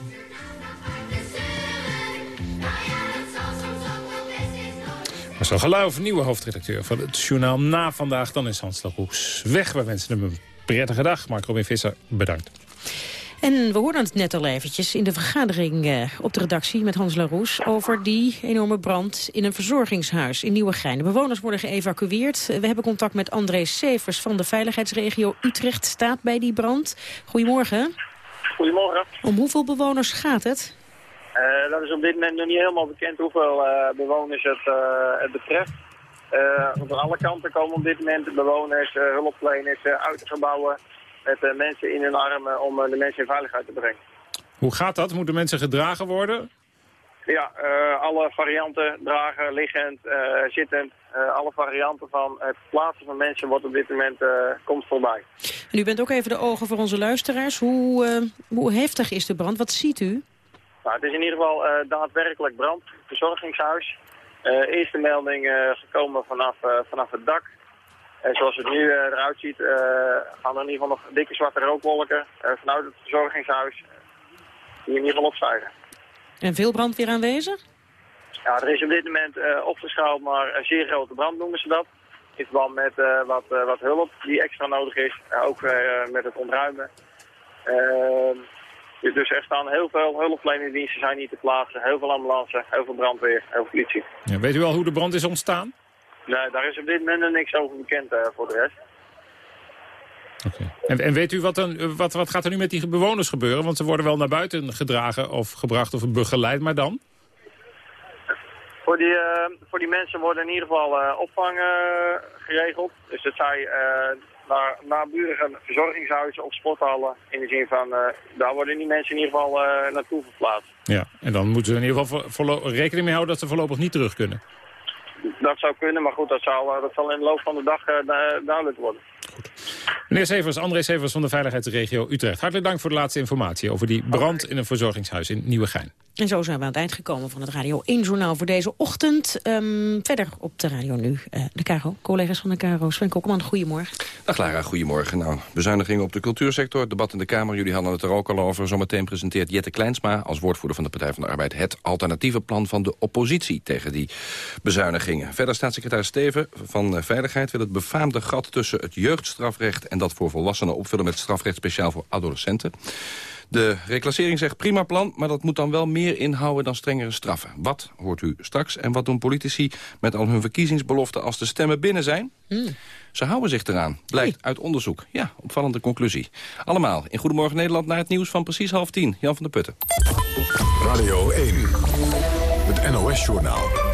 [SPEAKER 9] Marcel Geloof, nieuwe hoofdredacteur van het journaal Na Vandaag. Dan is Hans Laroes weg. We wensen hem een prettige dag. Mark Robin Visser, bedankt.
[SPEAKER 8] En we hoorden het net al eventjes in de vergadering eh, op de redactie met Hans Laroes... over die enorme brand in een verzorgingshuis in Nieuwegein. De bewoners worden geëvacueerd. We hebben contact met André Severs van de veiligheidsregio Utrecht. Staat bij die brand. Goedemorgen.
[SPEAKER 19] Goedemorgen.
[SPEAKER 8] Om hoeveel bewoners gaat het?
[SPEAKER 19] Uh, dat is op dit moment nog niet helemaal bekend hoeveel uh, bewoners het, uh, het betreft. Van alle kanten komen op dit moment bewoners, hulpverleners uit de gebouwen met mensen in hun armen om de mensen in veiligheid te brengen.
[SPEAKER 9] Hoe gaat dat? Moeten mensen gedragen worden?
[SPEAKER 19] Ja, alle varianten, dragen, liggend, zittend, alle varianten van het plaatsen van mensen wordt op dit moment komt voorbij.
[SPEAKER 8] En u bent ook even de ogen voor onze luisteraars. Hoe, hoe heftig is de brand? Wat ziet u?
[SPEAKER 19] Nou, het is in ieder geval uh, daadwerkelijk brand, verzorgingshuis. Uh, eerste melding uh, gekomen vanaf, vanaf het dak. En zoals het nu eruit ziet, gaan er in ieder geval nog dikke zwarte rookwolken vanuit het verzorgingshuis die in ieder geval opstijgen.
[SPEAKER 8] En veel brandweer aanwezig?
[SPEAKER 19] Ja, er is op dit moment opgeschaald, maar een zeer grote brand noemen ze dat. In verband met wat, wat hulp die extra nodig is, ook met het ontruimen. Ehm, dus er staan heel veel hulpverleningsdiensten zijn hier te plaatsen. Heel veel ambulance, heel veel brandweer, heel veel politie.
[SPEAKER 9] Ja, weet u al hoe de brand is ontstaan?
[SPEAKER 19] Nee, daar is op dit moment nog niks over bekend uh, voor de rest.
[SPEAKER 9] Okay. En, en, weet u wat, dan, wat, wat gaat er nu met die bewoners gebeuren? Want ze worden wel naar buiten gedragen of gebracht of begeleid, maar dan?
[SPEAKER 19] Voor die, uh, voor die mensen worden in ieder geval uh, opvang geregeld. Dus dat zij naar naburige verzorgingshuizen of sporthallen. In de zin van, uh, daar worden die mensen in ieder geval uh, naartoe verplaatst.
[SPEAKER 9] Ja, en dan moeten ze in ieder geval rekening mee houden dat ze voorlopig niet terug kunnen.
[SPEAKER 19] Dat zou kunnen, maar goed, dat zal, uh, dat zal in de loop van de dag duidelijk worden.
[SPEAKER 9] Goed. Meneer Severs, André Severs van de Veiligheidsregio Utrecht. Hartelijk dank voor de laatste informatie over die brand in een verzorgingshuis in Nieuwegein.
[SPEAKER 8] En zo zijn we aan het eind gekomen van het Radio 1-journaal voor deze ochtend. Ehm, verder op de radio nu uh, de Caro, collega's van de Caro. Sven Kokkelman, goedemorgen.
[SPEAKER 20] Dag Lara, goedemorgen. Nou, bezuinigingen op de cultuursector, debat in de Kamer. Jullie hadden het er ook al over. Zometeen presenteert Jette Kleinsma als woordvoerder van de Partij van de Arbeid... het alternatieve plan van de oppositie tegen die bezuinigingen. Verder staatssecretaris Steven van Veiligheid wil het befaamde gat tussen het jeugdstrafrecht... en dat voor volwassenen opvullen met strafrecht speciaal voor adolescenten. De reclassering zegt prima plan, maar dat moet dan wel meer inhouden dan strengere straffen. Wat hoort u straks en wat doen politici met al hun verkiezingsbeloften als de stemmen binnen zijn? Hmm. Ze houden zich eraan, blijkt uit onderzoek. Ja, opvallende conclusie. Allemaal in Goedemorgen Nederland naar het nieuws van precies half tien. Jan van der Putten.
[SPEAKER 1] Radio 1, het NOS-journaal.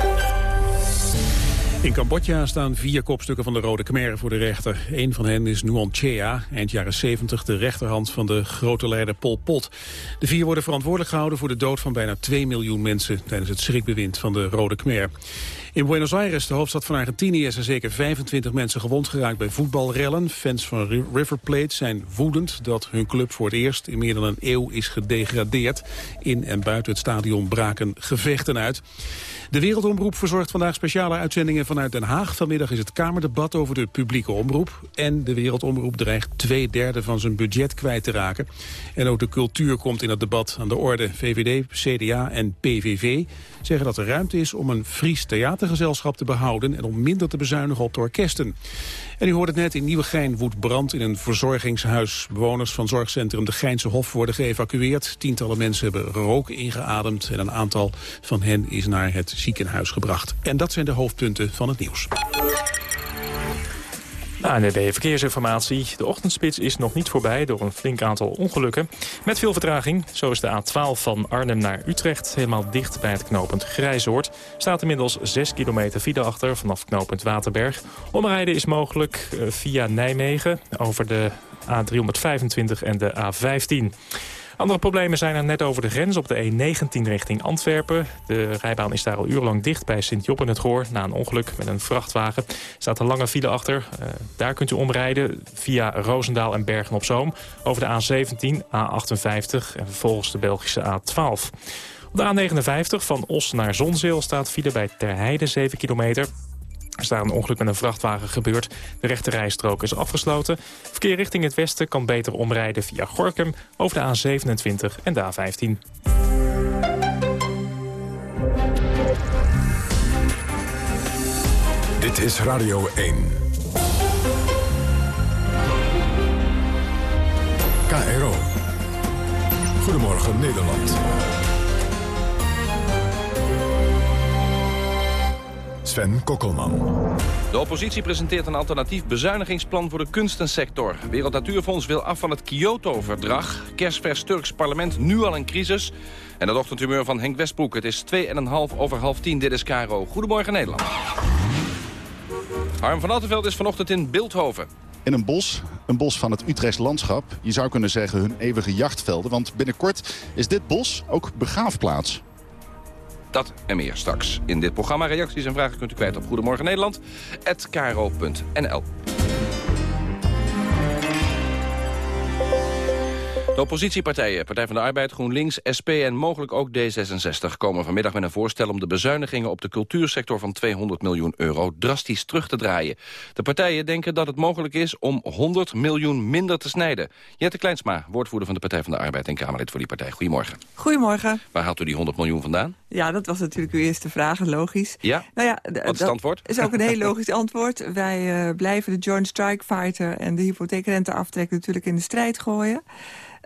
[SPEAKER 2] In Cambodja staan vier kopstukken van de Rode Khmer voor de rechter. Een van hen is Nuon Chea, eind jaren 70 de rechterhand van de grote leider Pol Pot. De vier worden verantwoordelijk gehouden voor de dood van bijna 2 miljoen mensen tijdens het schrikbewind van de Rode Khmer. In Buenos Aires, de hoofdstad van Argentinië, zijn zeker 25 mensen gewond geraakt bij voetbalrellen. Fans van River Plate zijn woedend dat hun club voor het eerst in meer dan een eeuw is gedegradeerd. In en buiten het stadion braken gevechten uit. De Wereldomroep verzorgt vandaag speciale uitzendingen vanuit Den Haag. Vanmiddag is het Kamerdebat over de publieke omroep. En de Wereldomroep dreigt twee derde van zijn budget kwijt te raken. En ook de cultuur komt in het debat aan de orde. VVD, CDA en PVV zeggen dat er ruimte is om een Fries theatergezelschap te behouden... en om minder te bezuinigen op de orkesten. En u hoort het net, in Nieuwegein woedt brand in een verzorgingshuis. Bewoners van zorgcentrum De Geinse Hof worden geëvacueerd. Tientallen mensen hebben rook ingeademd... en een aantal van hen is naar het ziekenhuis gebracht. En dat zijn de hoofdpunten van het nieuws.
[SPEAKER 3] ANWB Verkeersinformatie. De ochtendspits is nog niet voorbij door een flink aantal ongelukken. Met veel vertraging. Zo is de A12 van Arnhem naar Utrecht helemaal dicht bij het knooppunt Grijzoord. Staat inmiddels 6 kilometer file achter vanaf knooppunt Waterberg. Omrijden is mogelijk eh, via Nijmegen over de A325 en de A15. Andere problemen zijn er net over de grens op de E19 richting Antwerpen. De rijbaan is daar al urenlang dicht bij Sint-Job in het Goor. Na een ongeluk met een vrachtwagen staat een lange file achter. Uh, daar kunt u omrijden via Roosendaal en Bergen op Zoom... over de A17, A58 en vervolgens de Belgische A12. Op de A59 van Os naar Zonzeel staat file bij Terheide 7 kilometer. Is daar een ongeluk met een vrachtwagen gebeurd. De rechte rijstrook is afgesloten. Verkeer richting het westen kan beter omrijden via Gorkum... over de A27 en de A15.
[SPEAKER 1] Dit is Radio 1. KRO. Goedemorgen Nederland. Sven Kokkelman.
[SPEAKER 20] De oppositie presenteert een alternatief bezuinigingsplan voor de kunstensector. Wereld Natuurfonds wil af van het Kyoto-verdrag. Kerstvers Turks parlement nu al een crisis. En het ochtendhumeur van Henk Westbroek. Het is 2,5 over half 10. Dit is Caro. Goedemorgen Nederland. Harm van Attenveld is vanochtend in Beeldhoven.
[SPEAKER 21] In een bos, een bos van het Utrechts landschap. Je zou kunnen zeggen hun eeuwige jachtvelden. Want binnenkort is dit bos ook begraafplaats.
[SPEAKER 20] Dat en meer straks in dit programma. Reacties en vragen kunt u kwijt op Goedemorgen Nederland@kro.nl. De oppositiepartijen, Partij van de Arbeid, GroenLinks, SP en mogelijk ook D66... komen vanmiddag met een voorstel om de bezuinigingen op de cultuursector van 200 miljoen euro drastisch terug te draaien. De partijen denken dat het mogelijk is om 100 miljoen minder te snijden. Jette Kleinsma, woordvoerder van de Partij van de Arbeid en Kamerlid voor die partij. Goedemorgen.
[SPEAKER 22] Goedemorgen.
[SPEAKER 20] Waar haalt u die 100 miljoen vandaan?
[SPEAKER 22] Ja, dat was natuurlijk uw eerste vraag, logisch.
[SPEAKER 20] Ja?
[SPEAKER 22] Nou ja,
[SPEAKER 20] Wat is het antwoord?
[SPEAKER 22] is ook een heel logisch antwoord. Wij uh, blijven de Joint Strike Fighter en de hypotheekrenteaftrek natuurlijk in de strijd gooien.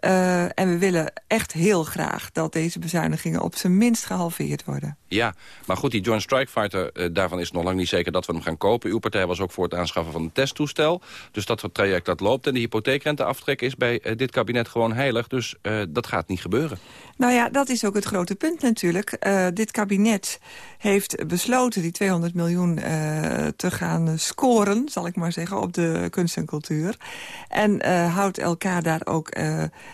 [SPEAKER 22] Uh, en we willen echt heel graag dat deze bezuinigingen op zijn minst gehalveerd worden.
[SPEAKER 20] Ja, maar goed, die Joint Strike Fighter, uh, daarvan is nog lang niet zeker dat we hem gaan kopen. Uw partij was ook voor het aanschaffen van een testtoestel. Dus dat traject dat loopt. En de hypotheekrenteaftrek is bij uh, dit kabinet gewoon heilig. Dus dat gaat niet gebeuren.
[SPEAKER 22] Nou ja, dat is ook het grote punt natuurlijk. uh, dit kabinet heeft besloten die 200 miljoen uh, te gaan scoren, zal ik maar zeggen, op de kunst en cultuur. En uh, houdt elkaar daar ook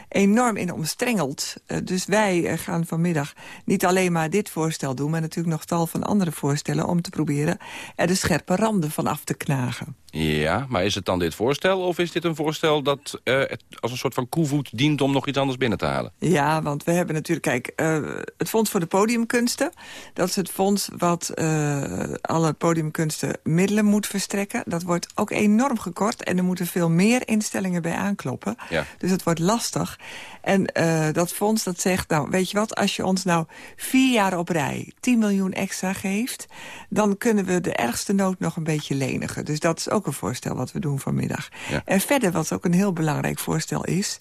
[SPEAKER 22] enorm in omstrengeld. dus wij gaan vanmiddag niet alleen maar dit voorstel doen, maar natuurlijk nog tal van andere voorstellen om te proberen er de scherpe randen van af te knagen.
[SPEAKER 20] Ja, maar is het dan dit voorstel of is dit een voorstel dat het als een soort van koevoet dient om nog iets anders binnen te halen?
[SPEAKER 22] Ja, want we hebben natuurlijk, kijk, uh, het Fonds voor de Podiumkunsten, dat is het fonds wat uh, alle podiumkunsten middelen moet verstrekken. Dat wordt ook enorm gekort en er moeten veel meer instellingen bij aankloppen.
[SPEAKER 20] Ja.
[SPEAKER 22] Dus het wordt lastig. En dat fonds dat zegt, nou weet je wat, als je ons nou vier jaar op rij 10 miljoen extra geeft, dan kunnen we de ergste nood nog een beetje lenigen. Dus dat is ook een voorstel wat we doen vanmiddag.
[SPEAKER 20] Ja.
[SPEAKER 22] En verder, wat ook een heel belangrijk voorstel is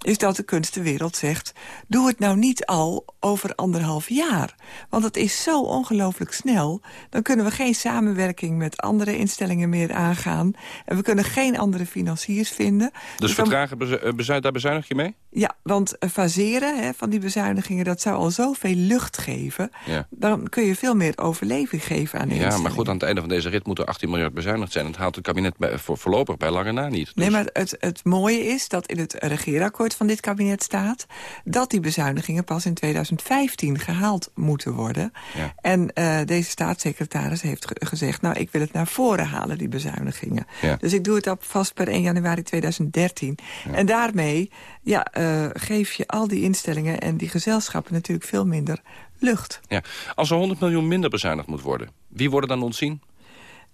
[SPEAKER 22] is dat de kunstenwereld zegt... doe het nou niet al over anderhalf jaar. Want het is zo ongelooflijk snel. Dan kunnen we geen samenwerking met andere instellingen meer aangaan. En we kunnen geen andere financiers vinden.
[SPEAKER 20] Dus, vertragen, bezu daar bezuinig je mee?
[SPEAKER 22] Ja, want faseren hè, van die bezuinigingen... dat zou al zoveel lucht geven.
[SPEAKER 20] Ja.
[SPEAKER 22] Dan kun je veel meer overleving geven aan de
[SPEAKER 20] Ja, maar goed, aan het einde van deze rit moet er 18 miljard bezuinigd zijn. Dat haalt het kabinet bij, voor, voorlopig bij lange na niet. Dus...
[SPEAKER 22] Nee, maar het, het mooie is dat in het regeerakkoord van dit kabinet staat... dat die bezuinigingen pas in 2015 gehaald moeten worden.
[SPEAKER 20] Ja.
[SPEAKER 22] En uh, deze staatssecretaris heeft ge gezegd... nou, ik wil het naar voren halen, die bezuinigingen.
[SPEAKER 20] Ja.
[SPEAKER 22] Dus ik doe het op vast per 1 januari 2013.
[SPEAKER 20] Ja.
[SPEAKER 22] En daarmee ja, uh, geef je al die instellingen en die gezelschappen... natuurlijk veel minder lucht.
[SPEAKER 20] Ja. Als er 100 miljoen minder bezuinigd moet worden... wie worden dan ontzien?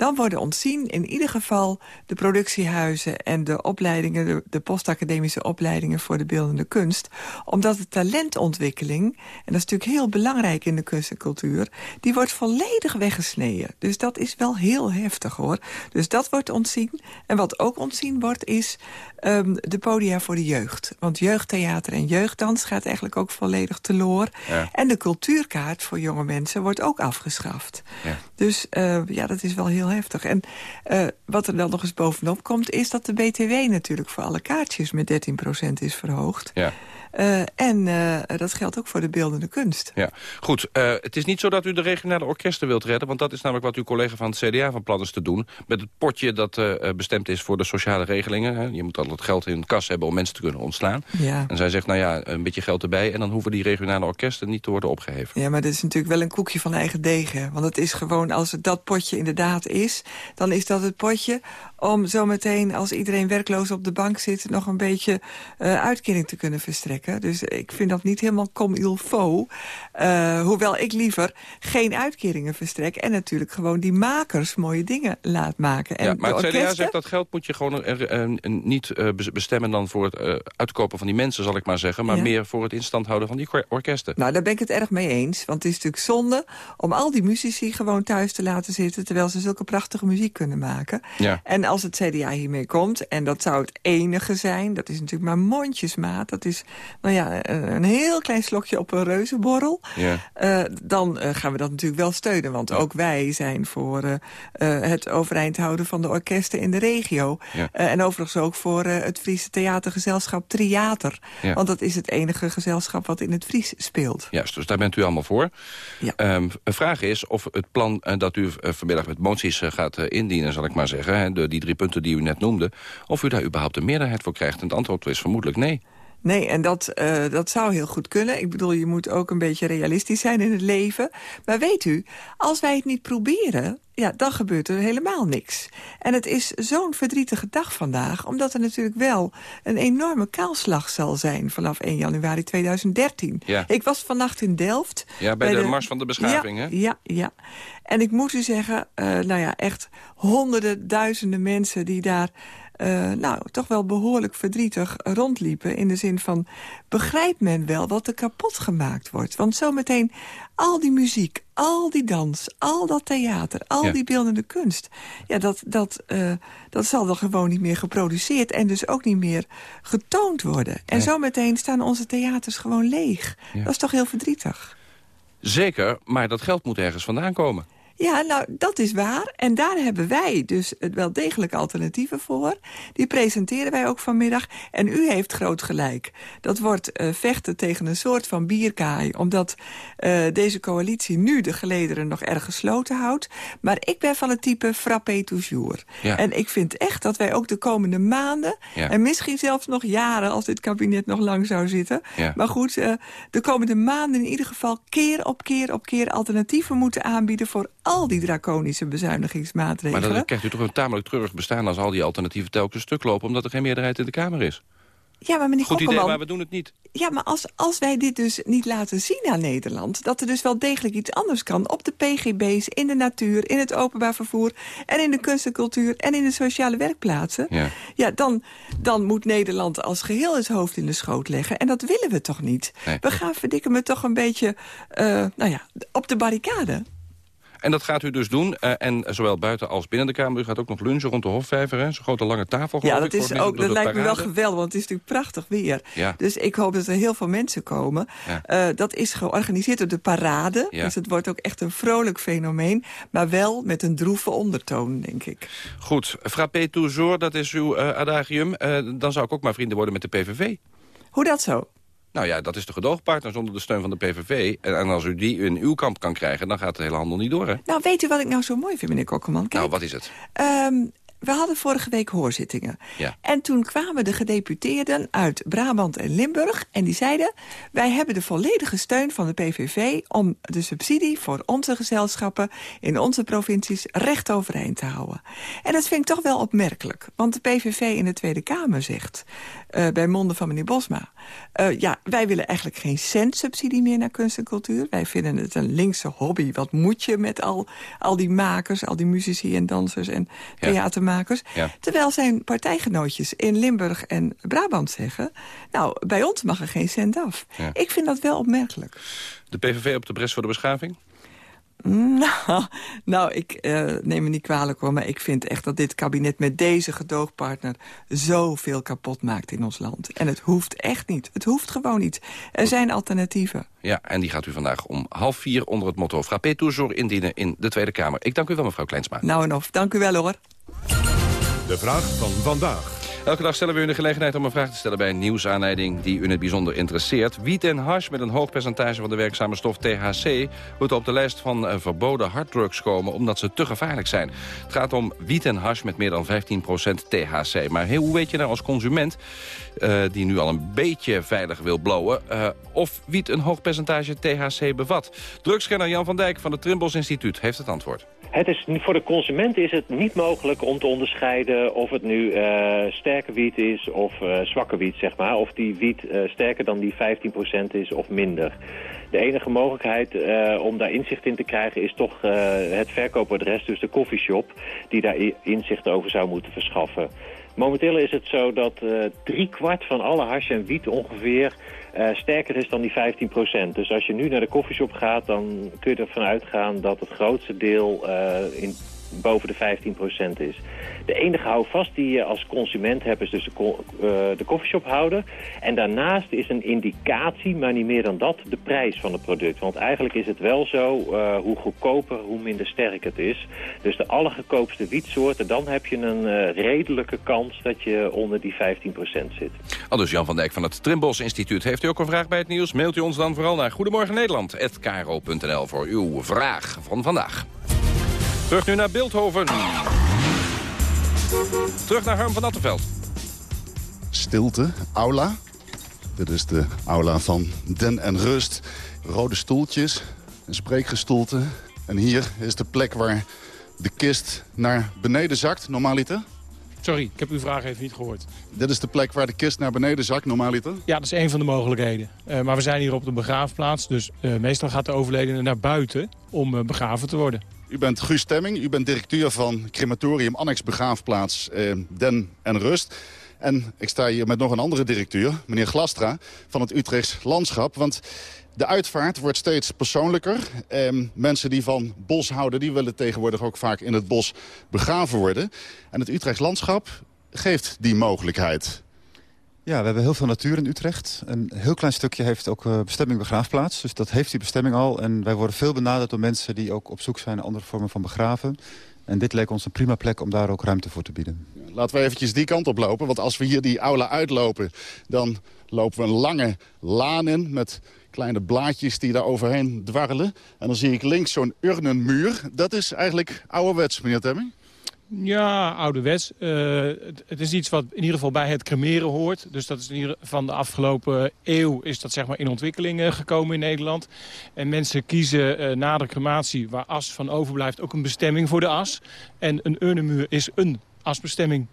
[SPEAKER 22] Dan worden ontzien in ieder geval de productiehuizen... en de opleidingen, de, de postacademische opleidingen voor de beeldende kunst. Omdat de talentontwikkeling, en dat is natuurlijk heel belangrijk in de kunst en cultuur... die wordt volledig weggesneden. Dus dat is wel heel heftig, hoor. Dus dat wordt ontzien. En wat ook ontzien wordt, is um, de podia voor de jeugd. Want jeugdtheater en jeugddans gaat eigenlijk ook volledig teloor.
[SPEAKER 20] Ja.
[SPEAKER 22] En de cultuurkaart voor jonge mensen wordt ook afgeschaft.
[SPEAKER 20] Ja.
[SPEAKER 22] Dus uh, ja, dat is wel heel heftig. En uh, wat er dan nog eens bovenop komt... is dat de BTW natuurlijk voor alle kaartjes met 13% is verhoogd.
[SPEAKER 20] Ja.
[SPEAKER 22] Uh, en uh, dat geldt ook voor de beeldende kunst.
[SPEAKER 20] Ja, goed. Uh, het is niet zo dat u de regionale orkesten wilt redden... want dat is namelijk wat uw collega van het CDA van plan is te doen... met het potje dat bestemd is voor de sociale regelingen. Hè. Je moet al het geld in de kas hebben om mensen te kunnen ontslaan.
[SPEAKER 22] Ja.
[SPEAKER 20] En zij zegt, nou ja, een beetje geld erbij... en dan hoeven die regionale orkesten niet te worden opgeheven.
[SPEAKER 22] Ja, maar dit is natuurlijk wel een koekje van eigen degen. Want het is gewoon, als het dat potje inderdaad is... dan is dat het potje om zometeen, als iedereen werkloos op de bank zit... nog een beetje uitkering te kunnen verstrekken. Dus ik vind dat niet helemaal comme il faut. Uh, hoewel ik liever geen uitkeringen verstrek... en natuurlijk gewoon die makers mooie dingen laat maken. En
[SPEAKER 20] ja, maar het. CDA zegt dat geld moet je gewoon er, uh, niet bestemmen... dan voor het uitkopen van die mensen, zal ik maar zeggen... maar
[SPEAKER 22] Ja.
[SPEAKER 20] meer voor het instand houden van die orkesten.
[SPEAKER 22] Nou, daar ben ik het erg mee eens. Want het is natuurlijk zonde om al die muzici gewoon thuis te laten zitten... terwijl ze zulke prachtige muziek kunnen maken.
[SPEAKER 20] Ja.
[SPEAKER 22] En als het CDA hiermee komt, en dat zou het enige zijn... dat is natuurlijk maar mondjesmaat, dat is nou ja, een, heel klein slokje op een reuzenborrel...
[SPEAKER 20] Ja.
[SPEAKER 22] Uh, dan uh, gaan we dat natuurlijk wel steunen. Want ook wij zijn voor uh, het overeind houden van de orkesten in de regio.
[SPEAKER 20] Ja.
[SPEAKER 22] en overigens ook voor het Friese theatergezelschap Triater.
[SPEAKER 20] Ja.
[SPEAKER 22] Want dat is het enige gezelschap wat in het Fries speelt.
[SPEAKER 20] Juist, dus daar bent u allemaal voor.
[SPEAKER 22] Ja.
[SPEAKER 20] Um, een vraag is of het plan dat u vanmiddag met moties gaat indienen, zal ik maar zeggen... Hè, de, die drie punten die u net noemde, of u daar überhaupt een meerderheid voor krijgt. En het antwoord is vermoedelijk nee.
[SPEAKER 22] Nee, en dat, uh, dat zou heel goed kunnen. Ik bedoel, je moet ook een beetje realistisch zijn in het leven. Maar weet u, als wij het niet proberen... ja, dan gebeurt er helemaal niks. En het is zo'n verdrietige dag vandaag... omdat er natuurlijk wel een enorme kaalslag zal zijn... vanaf 1 januari 2013.
[SPEAKER 20] Ja.
[SPEAKER 22] Ik was vannacht in Delft.
[SPEAKER 20] Ja, bij, bij de, de, Mars van de Beschaving,
[SPEAKER 22] ja,
[SPEAKER 20] hè?
[SPEAKER 22] Ja, ja. En ik moet u zeggen, uh, nou ja, echt honderden, duizenden mensen... die daar uh, nou, toch wel behoorlijk verdrietig rondliepen. In de zin van, begrijpt men wel wat er kapot gemaakt wordt? Want zometeen al die muziek, al die dans, al dat theater, al
[SPEAKER 20] Ja.
[SPEAKER 22] die beeldende kunst. Ja, dat, dat, uh, dat zal dan gewoon niet meer geproduceerd en dus ook niet meer getoond worden. En zometeen staan onze theaters gewoon leeg.
[SPEAKER 20] Ja.
[SPEAKER 22] Dat is toch heel verdrietig?
[SPEAKER 20] Zeker, maar dat geld moet ergens vandaan komen.
[SPEAKER 22] Ja, nou, dat is waar. En daar hebben wij dus wel degelijk alternatieven voor. Die presenteren wij ook vanmiddag. En u heeft groot gelijk. Dat wordt uh, vechten tegen een soort van bierkaai. Omdat uh, deze coalitie nu de gelederen nog erg gesloten houdt. Maar ik ben van het type frappé toujours. Ja. En ik vind echt dat wij ook de komende maanden... Ja. en misschien zelfs nog jaren als dit kabinet nog lang zou zitten... Ja. maar goed, uh, de komende maanden in ieder geval keer op keer op keer... alternatieven moeten aanbieden voor al die draconische bezuinigingsmaatregelen.
[SPEAKER 20] Maar dan krijgt u toch een tamelijk treurig bestaan... als al die alternatieven telkens stuk lopen... omdat er geen meerderheid in de Kamer is.
[SPEAKER 22] Ja, maar meneer
[SPEAKER 20] Goed idee, maar we doen het niet.
[SPEAKER 22] Ja, maar als, als wij dit dus niet laten zien aan Nederland... dat er dus wel degelijk iets anders kan op de PGB's, in de natuur... in het openbaar vervoer en in de kunst en cultuur... en in de sociale werkplaatsen... Ja. Ja, dan, dan moet Nederland als geheel zijn hoofd in de schoot leggen. En dat willen we toch niet? Nee. We gaan verdikken me toch een beetje uh, nou ja, op de barricade.
[SPEAKER 20] En dat gaat u dus doen. Uh, en zowel buiten als binnen de Kamer. U gaat ook nog lunchen rond de Hofvijver. Zo'n grote lange tafel.
[SPEAKER 22] Ja, dat, is ook, dat lijkt me wel geweldig. Want het is natuurlijk prachtig weer. Ja. Dus ik hoop dat er heel veel mensen komen. Ja. Uh, dat is georganiseerd door de parade. Ja. Dus het wordt ook echt een vrolijk fenomeen. Maar wel met een droeve ondertoon, denk ik.
[SPEAKER 20] Goed. Frappé toujours, dat is uw uh, adagium. dan zou ik ook maar vrienden worden met de PVV.
[SPEAKER 22] Hoe dat zo?
[SPEAKER 20] Nou ja, dat is de gedoogpartner zonder de steun van de PVV. En, en, als u die in uw kamp kan krijgen, dan gaat de hele handel niet door, hè?
[SPEAKER 22] Nou, weet u wat ik nou zo mooi vind, meneer Kokkelman?
[SPEAKER 20] Kijk, nou, wat is het?
[SPEAKER 22] Um, we hadden vorige week hoorzittingen. Ja. En toen kwamen de gedeputeerden uit Brabant en Limburg... en die zeiden, wij hebben de volledige steun van de PVV... om de subsidie voor onze gezelschappen in onze provincies recht overeind te houden. En dat vind ik toch wel opmerkelijk. Want de PVV in de Tweede Kamer zegt, uh, bij monden van meneer Bosma... Uh, ja, wij willen eigenlijk geen cent subsidie meer naar kunst en cultuur. Wij vinden het een linkse hobby. Wat moet je met al, al die makers, al die muzici en dansers en ja. theatermakers? Ja. Terwijl zijn partijgenootjes in Limburg en Brabant zeggen... nou, bij ons mag er geen cent af. Ja. Ik vind dat wel opmerkelijk.
[SPEAKER 20] De PVV op de bres voor de beschaving?
[SPEAKER 22] Nou, nou ik uh, neem me niet kwalijk hoor, maar ik vind echt dat dit kabinet met deze gedoogpartner zoveel kapot maakt in ons land. En het hoeft echt niet. Het hoeft gewoon niet. Er zijn alternatieven.
[SPEAKER 20] Ja, en die gaat u vandaag om half vier onder het motto Frappé toujours indienen in de Tweede Kamer. Ik dank u wel, mevrouw Kleinsma.
[SPEAKER 22] Nou en of, dank u wel hoor.
[SPEAKER 1] De vraag van vandaag.
[SPEAKER 20] Elke dag stellen we u de gelegenheid om een vraag te stellen bij een nieuwsaanleiding die u in het bijzonder interesseert. Wiet en hash met een hoog percentage van de werkzame stof THC moeten op de lijst van uh, verboden harddrugs komen omdat ze te gevaarlijk zijn. Het gaat om wiet en hash met meer dan 15% THC. Maar hoe weet je nou als consument, uh, die nu al een beetje veilig wil blowen, uh, of wiet een hoog percentage THC bevat? Drugskenner Jan van Dijk van het Trimbos Instituut heeft het antwoord.
[SPEAKER 23] Het is, voor de consument is het niet mogelijk om te onderscheiden of het nu uh, wiet is of uh, zwakke wiet, zeg maar. Of die wiet uh, sterker dan die 15% is of minder. De enige mogelijkheid om daar inzicht in te krijgen is toch het verkoopadres, dus de coffeeshop, die daar inzicht over zou moeten verschaffen. Momenteel is het zo dat drie kwart van alle hash en wiet ongeveer uh, sterker is dan die 15%. Dus als je nu naar de koffieshop gaat, dan kun je ervan uitgaan dat het grootste deel uh, in boven de 15% is. De enige houvast die je als consument hebt is dus de, ko uh, de koffieshophouder. En daarnaast is een indicatie, maar niet meer dan dat, de prijs van het product. Want eigenlijk is het wel zo, uh, hoe goedkoper, hoe minder sterk het is. Dus de allergekoopste wietsoorten, dan heb je een uh, redelijke kans dat je onder die 15% zit.
[SPEAKER 20] Al dus Jan van Dijk van het Trimbos Instituut. Heeft u ook een vraag bij het nieuws? Mailt u ons dan vooral naar Goedemorgen Nederland@kro.nl voor uw vraag van vandaag. Terug nu naar Beeldhoven. Terug naar Harm van Attenveld.
[SPEAKER 21] Stilte, aula. Dit is de aula van Den en Rust. Rode stoeltjes, een spreekgestoelte. En hier is de plek waar de kist naar beneden zakt, normaliter.
[SPEAKER 24] Sorry, ik heb uw vraag even niet gehoord.
[SPEAKER 21] Dit is de plek waar de kist naar beneden zakt, normaliter?
[SPEAKER 24] Ja, dat is een van de mogelijkheden. Uh, maar we zijn hier op de begraafplaats, dus uh, meestal gaat de overledene naar buiten om uh, begraven te worden.
[SPEAKER 21] U bent Guus Stemming, u bent directeur van crematorium Annex Begraafplaats eh, Den en Rust. En ik sta hier met nog een andere directeur, meneer Glastra, van het Utrechts Landschap. Want de uitvaart wordt steeds persoonlijker. Eh, mensen die van bos houden, die willen tegenwoordig ook vaak in het bos begraven worden. En het Utrechts Landschap geeft die mogelijkheid.
[SPEAKER 25] Ja, we hebben heel veel natuur in Utrecht. Een heel klein stukje heeft ook uh, bestemming begraafplaats. Dus dat heeft die bestemming al. En wij worden veel benaderd door mensen die ook op zoek zijn naar andere vormen van begraven. En dit leek ons een prima plek om daar ook ruimte voor te bieden.
[SPEAKER 21] Laten we eventjes die kant op lopen. Want als we hier die aula uitlopen, dan lopen we een lange laan in... met kleine blaadjes die daar overheen dwarrelen. En dan zie ik links zo'n urnenmuur. Dat is eigenlijk ouderwets, meneer Temming?
[SPEAKER 24] Ja, ouderwets. Uh, het, het, is iets wat in ieder geval bij het cremeren hoort. Dus dat is in ieder, van de afgelopen eeuw is dat zeg maar in ontwikkeling uh, gekomen in Nederland. En mensen kiezen uh, na de crematie, waar as van overblijft, ook een bestemming voor de as. En een urnenmuur is een asbestemming.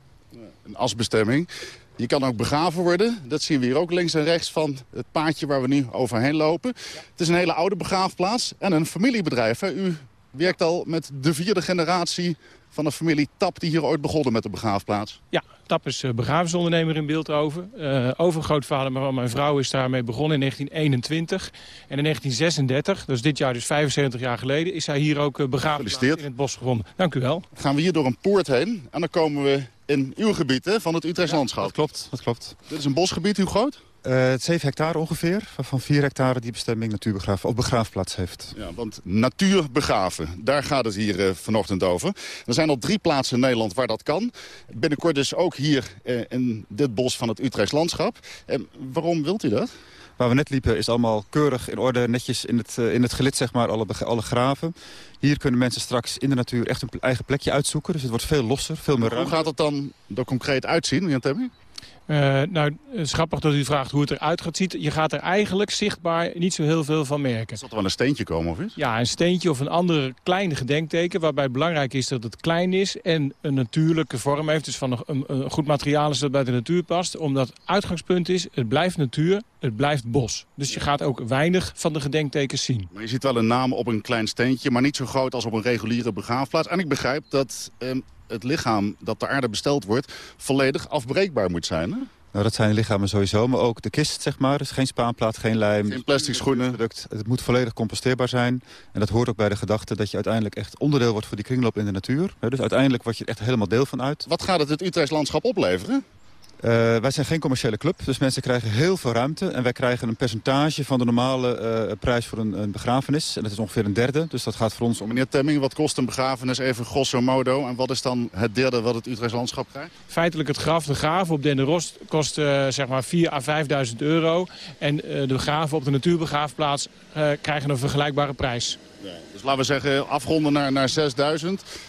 [SPEAKER 21] Een asbestemming. Je kan ook begraven worden. Dat zien we hier ook links en rechts van het paadje waar we nu overheen lopen. Het is een hele oude begraafplaats en een familiebedrijf. Hè? U werkt al met de vierde generatie van de familie Tap die hier ooit begonnen met de begraafplaats.
[SPEAKER 24] Ja, Tap is uh, begrafenisondernemer in Beeldhoven. Uh, overgrootvader van mijn vrouw is daarmee begonnen in 1921. En in 1936, dus dit jaar dus 75 jaar geleden... is hij hier ook uh, begraven in het bos gevonden. Dank u wel.
[SPEAKER 21] Gaan we hier door een poort heen en dan komen we in uw gebied hè, van het Utrechtse ja, landschap.
[SPEAKER 25] Dat klopt, dat klopt.
[SPEAKER 21] Dit is een bosgebied, hoe groot?
[SPEAKER 25] Uh, 7 hectare ongeveer, van 4 hectare die bestemming natuurbegraven, of begraafplaats heeft.
[SPEAKER 21] Ja, want natuur begraven, daar gaat het hier uh, vanochtend over. Er zijn al drie plaatsen in Nederland waar dat kan. Binnenkort dus ook hier uh, in dit bos van het Utrechts landschap. waarom wilt u dat?
[SPEAKER 25] Waar we net liepen is allemaal keurig in orde, netjes in het, in het gelid, zeg maar, alle, alle graven. Hier kunnen mensen straks in de natuur echt een eigen plekje uitzoeken. Dus het wordt veel losser, veel meer ruimte.
[SPEAKER 21] Hoe gaat het dan er concreet uitzien, meneer Temming?
[SPEAKER 24] Uh, nou, het is grappig dat u vraagt hoe het eruit gaat zien. Je gaat er eigenlijk zichtbaar niet zo heel veel van merken.
[SPEAKER 21] Zal er wel een steentje komen of iets?
[SPEAKER 24] Ja, een steentje of een andere kleine gedenkteken... waarbij het belangrijk is dat het klein is en een natuurlijke vorm heeft. Dus van een, een goed materiaal is dat bij de natuur past. Omdat het uitgangspunt is, het blijft natuur, het blijft bos. Dus je gaat ook weinig van de gedenktekens zien.
[SPEAKER 21] Maar je ziet wel een naam op een klein steentje... maar niet zo groot als op een reguliere begraafplaats. En ik begrijp dat... Eh, het lichaam dat de aarde besteld wordt... volledig afbreekbaar moet zijn, hè?
[SPEAKER 25] Nou, dat zijn lichamen sowieso, maar ook de kist, zeg maar. Dus geen spaanplaat, geen lijm.
[SPEAKER 21] Geen plastic schoenen.
[SPEAKER 25] Product. Het moet volledig composteerbaar zijn. En dat hoort ook bij de gedachte dat je uiteindelijk echt onderdeel wordt... voor die kringloop in de natuur. Dus uiteindelijk word je echt helemaal deel van uit.
[SPEAKER 21] Wat gaat het het Utrechts landschap opleveren?
[SPEAKER 25] Uh, wij zijn geen commerciële club, dus mensen krijgen heel veel ruimte. En wij krijgen een percentage van de normale uh, prijs voor een, een, begrafenis. En dat is ongeveer een derde, dus dat gaat voor ons om...
[SPEAKER 21] Meneer Temming, wat kost een begrafenis even grosso modo? En wat is dan het derde wat het Utrechts landschap krijgt?
[SPEAKER 24] Feitelijk het graf, de graven op Den Rost kost uh, zeg maar 4 à 5.000 euro. En de graven op de natuurbegraafplaats krijgen een vergelijkbare prijs.
[SPEAKER 21] Ja, dus laten we zeggen, afronden naar, naar 6.000.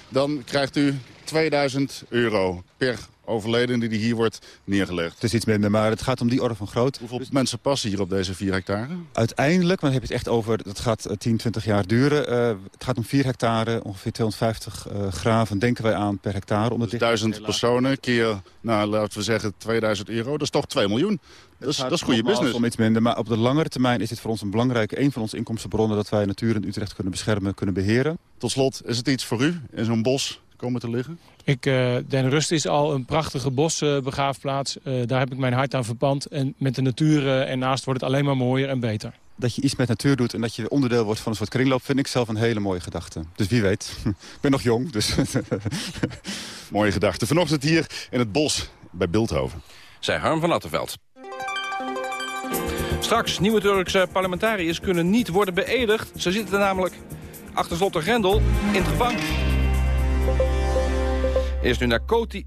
[SPEAKER 21] Dan krijgt u 2000 euro per overledene die hier wordt neergelegd.
[SPEAKER 25] Het is iets minder, maar het gaat om die orde van groot.
[SPEAKER 21] Hoeveel dus... mensen passen hier op deze 4 hectare?
[SPEAKER 25] Uiteindelijk, maar dan heb je het echt over, dat gaat 10, 20 jaar duren. Uh, het gaat om 4 hectare, ongeveer 250 uh, graven, denken wij aan per hectare.
[SPEAKER 21] Om dus duizend personen keer, nou, laten we zeggen 2000 euro, dat is toch 2 miljoen. Dat is, dat is goede business.
[SPEAKER 25] Om iets minder, maar op de langere termijn is dit voor ons een belangrijke, een van onze inkomstenbronnen, dat wij natuur in Utrecht kunnen beschermen, kunnen beheren.
[SPEAKER 21] Tot slot, is het iets voor u in zo'n bos komen te liggen?
[SPEAKER 24] Ik, uh, Den Rust is al een prachtige bosbegraafplaats. Uh, daar heb ik mijn hart aan verpand. En met de natuur uh, ernaast wordt het alleen maar mooier en beter.
[SPEAKER 25] Dat je iets met natuur doet en dat je onderdeel wordt van een soort kringloop... vind ik zelf een hele mooie gedachte. Dus wie weet. ik ben nog jong, dus...
[SPEAKER 21] mooie gedachte. Vanochtend hier in het bos bij Beeldhoven.
[SPEAKER 20] Zij Harm van Attenveld. Straks, nieuwe Turkse parlementariërs kunnen niet worden beëdigd. Ze zitten namelijk achter slot en grendel in het gevangen. Eerst nu naar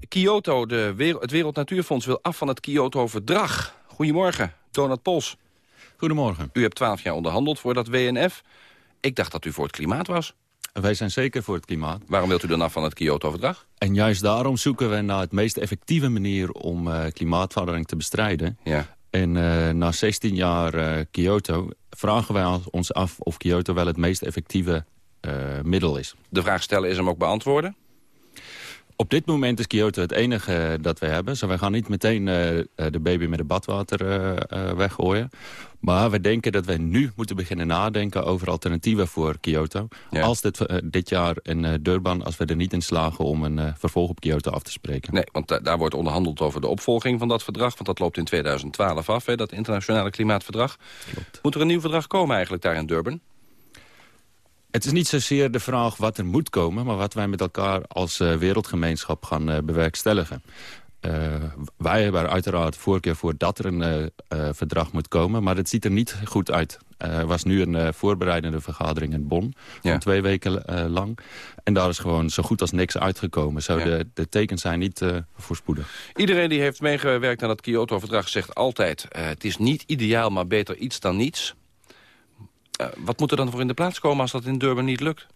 [SPEAKER 20] Kyoto. De wereld, het Wereld Natuurfonds wil af van het Kyoto-verdrag. Goedemorgen, Donald Pols.
[SPEAKER 26] Goedemorgen.
[SPEAKER 20] U hebt twaalf jaar onderhandeld voor dat WNF. Ik dacht dat u voor het klimaat was.
[SPEAKER 26] Wij zijn zeker voor het klimaat.
[SPEAKER 20] Waarom wilt u dan af van het Kyoto-verdrag?
[SPEAKER 26] En juist daarom zoeken we naar het meest effectieve manier om uh, klimaatverandering te bestrijden.
[SPEAKER 20] Ja.
[SPEAKER 26] En uh, na 16 jaar uh, Kyoto vragen wij ons af of Kyoto wel het meest effectieve middel is.
[SPEAKER 20] De vraag stellen is hem ook beantwoorden?
[SPEAKER 26] Op dit moment is Kyoto het enige dat we hebben. Zo, we gaan niet meteen uh, de baby met het badwater weggooien. Maar we denken dat we nu moeten beginnen nadenken over alternatieven voor Kyoto. Ja. Als dit, dit jaar in Durban, als we er niet in slagen om een vervolg op Kyoto af te spreken.
[SPEAKER 20] Nee, want daar wordt onderhandeld over de opvolging van dat verdrag. Want dat loopt in 2012 af, hè, dat internationale klimaatverdrag. Klopt. Moet er een nieuw verdrag komen eigenlijk daar in Durban?
[SPEAKER 26] Het is niet zozeer de vraag wat er moet komen... maar wat wij met elkaar als uh, wereldgemeenschap gaan uh, bewerkstelligen. wij hebben uiteraard voorkeur voor dat er een verdrag moet komen. Maar het ziet er niet goed uit. Er was nu een voorbereidende vergadering in Bonn. Van twee weken lang. En daar is gewoon zo goed als niks uitgekomen. Zo de, de tekens zijn niet voorspoedig.
[SPEAKER 20] Iedereen die heeft meegewerkt aan het Kyoto-verdrag zegt altijd... het is niet ideaal, maar beter iets dan niets. Wat moet er dan voor in de plaats komen als dat in Durban niet lukt?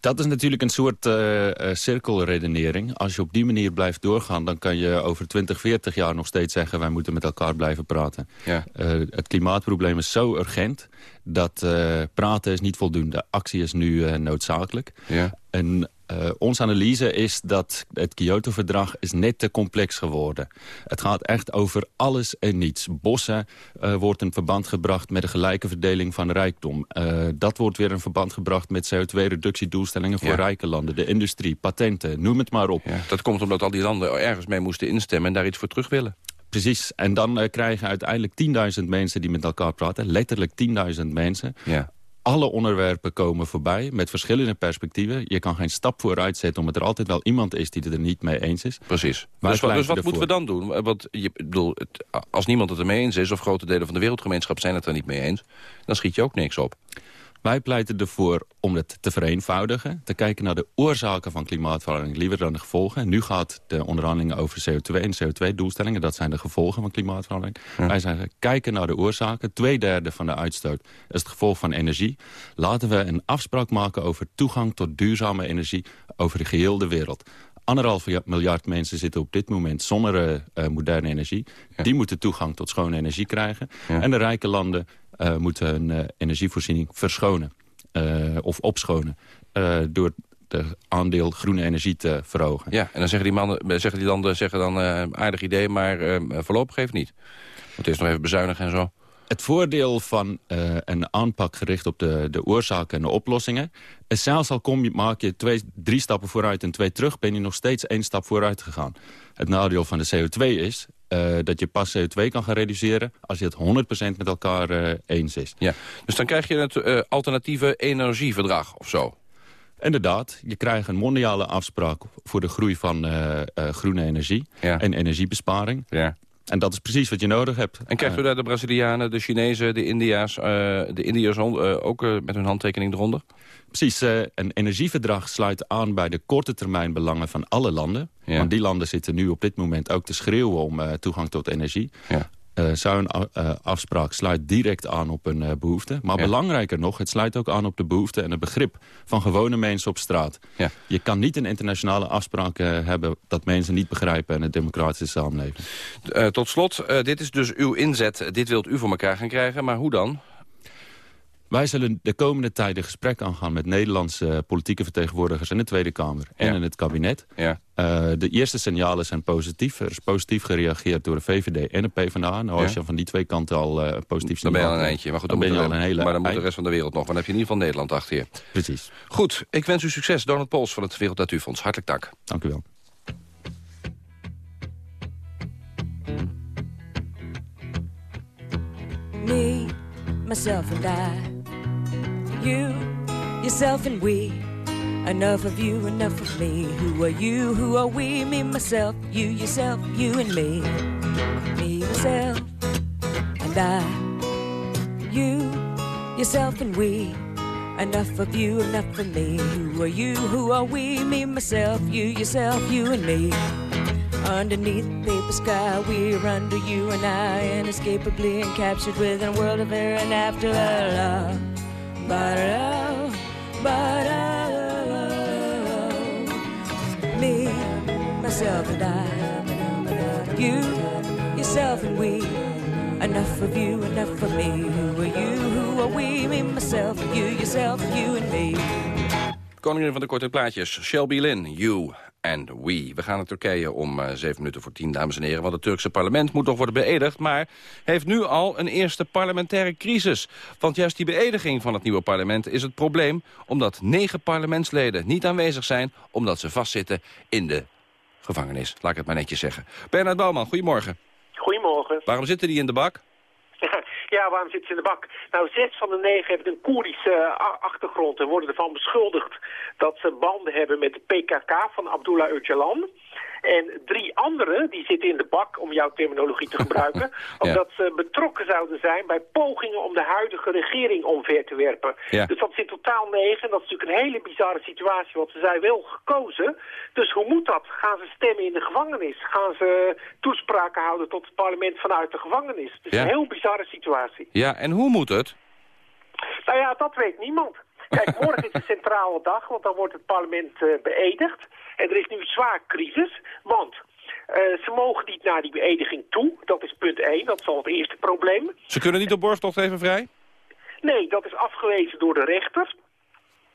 [SPEAKER 26] Dat is natuurlijk een soort uh, cirkelredenering. Als je op die manier blijft doorgaan... dan kan je over 20, 40 jaar nog steeds zeggen... wij moeten met elkaar blijven praten. Ja. Uh, het klimaatprobleem is zo urgent... dat praten is niet voldoende. Actie is nu noodzakelijk. Ja. En uh, onze analyse is dat het Kyoto-verdrag is net te complex geworden. Het gaat echt over alles en niets. Bossen uh, wordt in verband gebracht met de gelijke verdeling van rijkdom. Uh, dat wordt weer in verband gebracht met CO2-reductiedoelstellingen voor rijke landen. De industrie, patenten, noem het maar op.
[SPEAKER 20] Ja, dat komt omdat al die landen ergens mee moesten instemmen en daar iets voor terug willen.
[SPEAKER 26] Precies. En dan krijgen uiteindelijk 10.000 mensen die met elkaar praten. Letterlijk 10.000 mensen. Ja alle onderwerpen komen voorbij met verschillende perspectieven. Je kan geen stap vooruit zetten omdat er altijd wel iemand is die het er niet mee eens is.
[SPEAKER 20] Precies. dus, wat, dus wat moeten we dan doen? Want je, bedoel, als niemand het er mee eens is of grote delen van de wereldgemeenschap zijn het er niet mee eens, dan schiet je ook niks op.
[SPEAKER 26] Wij pleiten ervoor om het te vereenvoudigen. Te kijken naar de oorzaken van klimaatverandering liever dan de gevolgen. Nu gaat de onderhandelingen over CO2 en CO2-doelstellingen. Dat zijn de gevolgen van klimaatverandering. Wij zeggen, kijken naar de oorzaken. Tweederde van de uitstoot is het gevolg van energie. Laten we een afspraak maken over toegang tot duurzame energie over de geheel de wereld anderhalf miljard mensen zitten op dit moment zonder uh, moderne energie. Die moeten toegang tot schone energie krijgen. En de rijke landen moeten hun uh, energievoorziening verschonen. of opschonen. door de aandeel groene energie te verhogen.
[SPEAKER 20] Ja, en dan zeggen die, mannen, zeggen die landen zeggen dan aardig idee, maar voorlopig even niet. Want het is nog even bezuinigen en zo.
[SPEAKER 26] Het voordeel van uh, een aanpak gericht op de, de oorzaken en de oplossingen... is zelfs al kom je, maak je twee, drie stappen vooruit en twee terug... ben je nog steeds één stap vooruit gegaan. Het nadeel van de CO2 is uh, dat je pas CO2 kan gaan reduceren... als je het 100% met elkaar uh, eens is.
[SPEAKER 20] Ja. Dus dan krijg je het alternatieve energieverdrag of zo?
[SPEAKER 26] Inderdaad, je krijgt een mondiale afspraak voor de groei van groene energie en energiebesparing. Ja. En dat is precies wat je nodig hebt.
[SPEAKER 20] En krijgt u daar de Brazilianen, de Chinezen, de India's, uh, de Indiërs uh, ook met hun handtekening eronder?
[SPEAKER 26] Precies. een energieverdrag sluit aan bij de korte termijn belangen van alle landen. Ja. Want die landen zitten nu op dit moment ook te schreeuwen om toegang tot energie. Ja uh, Zo'n uh, afspraak sluit direct aan op een uh, behoefte. Maar belangrijker nog, het sluit ook aan op de behoefte en het begrip van gewone mensen op straat. Ja. Je kan niet een internationale afspraak hebben dat mensen niet begrijpen in een democratische samenleving.
[SPEAKER 20] tot slot, dit is dus uw inzet. Dit wilt u voor elkaar gaan krijgen, maar hoe dan?
[SPEAKER 26] Wij zullen de komende tijd een gesprek aangaan met Nederlandse politieke vertegenwoordigers in de Tweede Kamer en in het kabinet. Ja. Uh, de eerste signalen zijn positief. Er is positief gereageerd door de VVD en de PvdA. Nou, als je van die twee kanten al uh, positief
[SPEAKER 20] Dan ben je al een eindje. Maar goed, dan, dan ben je al een hele Maar dan moet de rest van de wereld nog. Dan heb je in ieder geval Nederland achter je.
[SPEAKER 26] Precies.
[SPEAKER 20] Goed, ik wens u succes. Donald Pols van het Wereld Natuurfonds. Hartelijk dank.
[SPEAKER 26] Dank u wel. Me, myself and I you, yourself, and we. Enough of you, enough of me. Who are you? Who are we? Me, myself, you, yourself, you, and me. Me, myself, and I. You, yourself, and we. Enough of you, enough of me. Who are you? Who are we? Me, myself, you, yourself, you, and me. Underneath the paper sky, we're under you and I, inescapably encaptured within a world of air and after love Me, myself and you, yourself and we. Enough of you, enough of me. You, we? Me, myself, you, yourself, you and me. Koningin van de korte plaatjes, Shelby Lynn, You and We. We gaan naar Turkije om uh, zeven minuten voor tien, dames en heren. Want het Turkse parlement moet nog worden beëdigd... maar heeft nu al een eerste parlementaire crisis. Want juist die beëdiging van het nieuwe parlement is het probleem... omdat negen parlementsleden niet aanwezig zijn... omdat ze vastzitten in de gevangenis. Laat ik het maar netjes zeggen. Bernard Bouwman, goedemorgen.
[SPEAKER 27] Goedemorgen.
[SPEAKER 20] Waarom zitten die in de bak?
[SPEAKER 27] Ja, waarom zitten ze in de bak? Nou, zes van de negen hebben een Koerdische uh, achtergrond en worden ervan beschuldigd dat ze banden hebben met de PKK van Abdullah Öcalan. En drie anderen, die zitten in de bak, om jouw terminologie te gebruiken... omdat ze betrokken zouden zijn bij pogingen om de huidige regering omver te werpen.
[SPEAKER 20] Ja.
[SPEAKER 27] Dus dat in totaal negen. En dat is natuurlijk een hele bizarre situatie, want ze zijn wel gekozen. Dus hoe moet dat? Gaan ze stemmen in de gevangenis? Gaan ze toespraken houden tot het parlement vanuit de gevangenis? Het is
[SPEAKER 20] Ja.
[SPEAKER 27] een heel bizarre situatie.
[SPEAKER 20] Ja, en hoe moet het?
[SPEAKER 27] Nou ja, dat weet niemand. Kijk, morgen is een centrale dag, want dan wordt het parlement eh, beëdigd. En er is nu zwaar crisis, want eh, ze mogen niet naar die beëdiging toe. Dat is punt 1, dat is al het eerste probleem.
[SPEAKER 20] Ze kunnen niet op borsttocht even vrij?
[SPEAKER 27] Nee, dat is afgewezen door de rechter.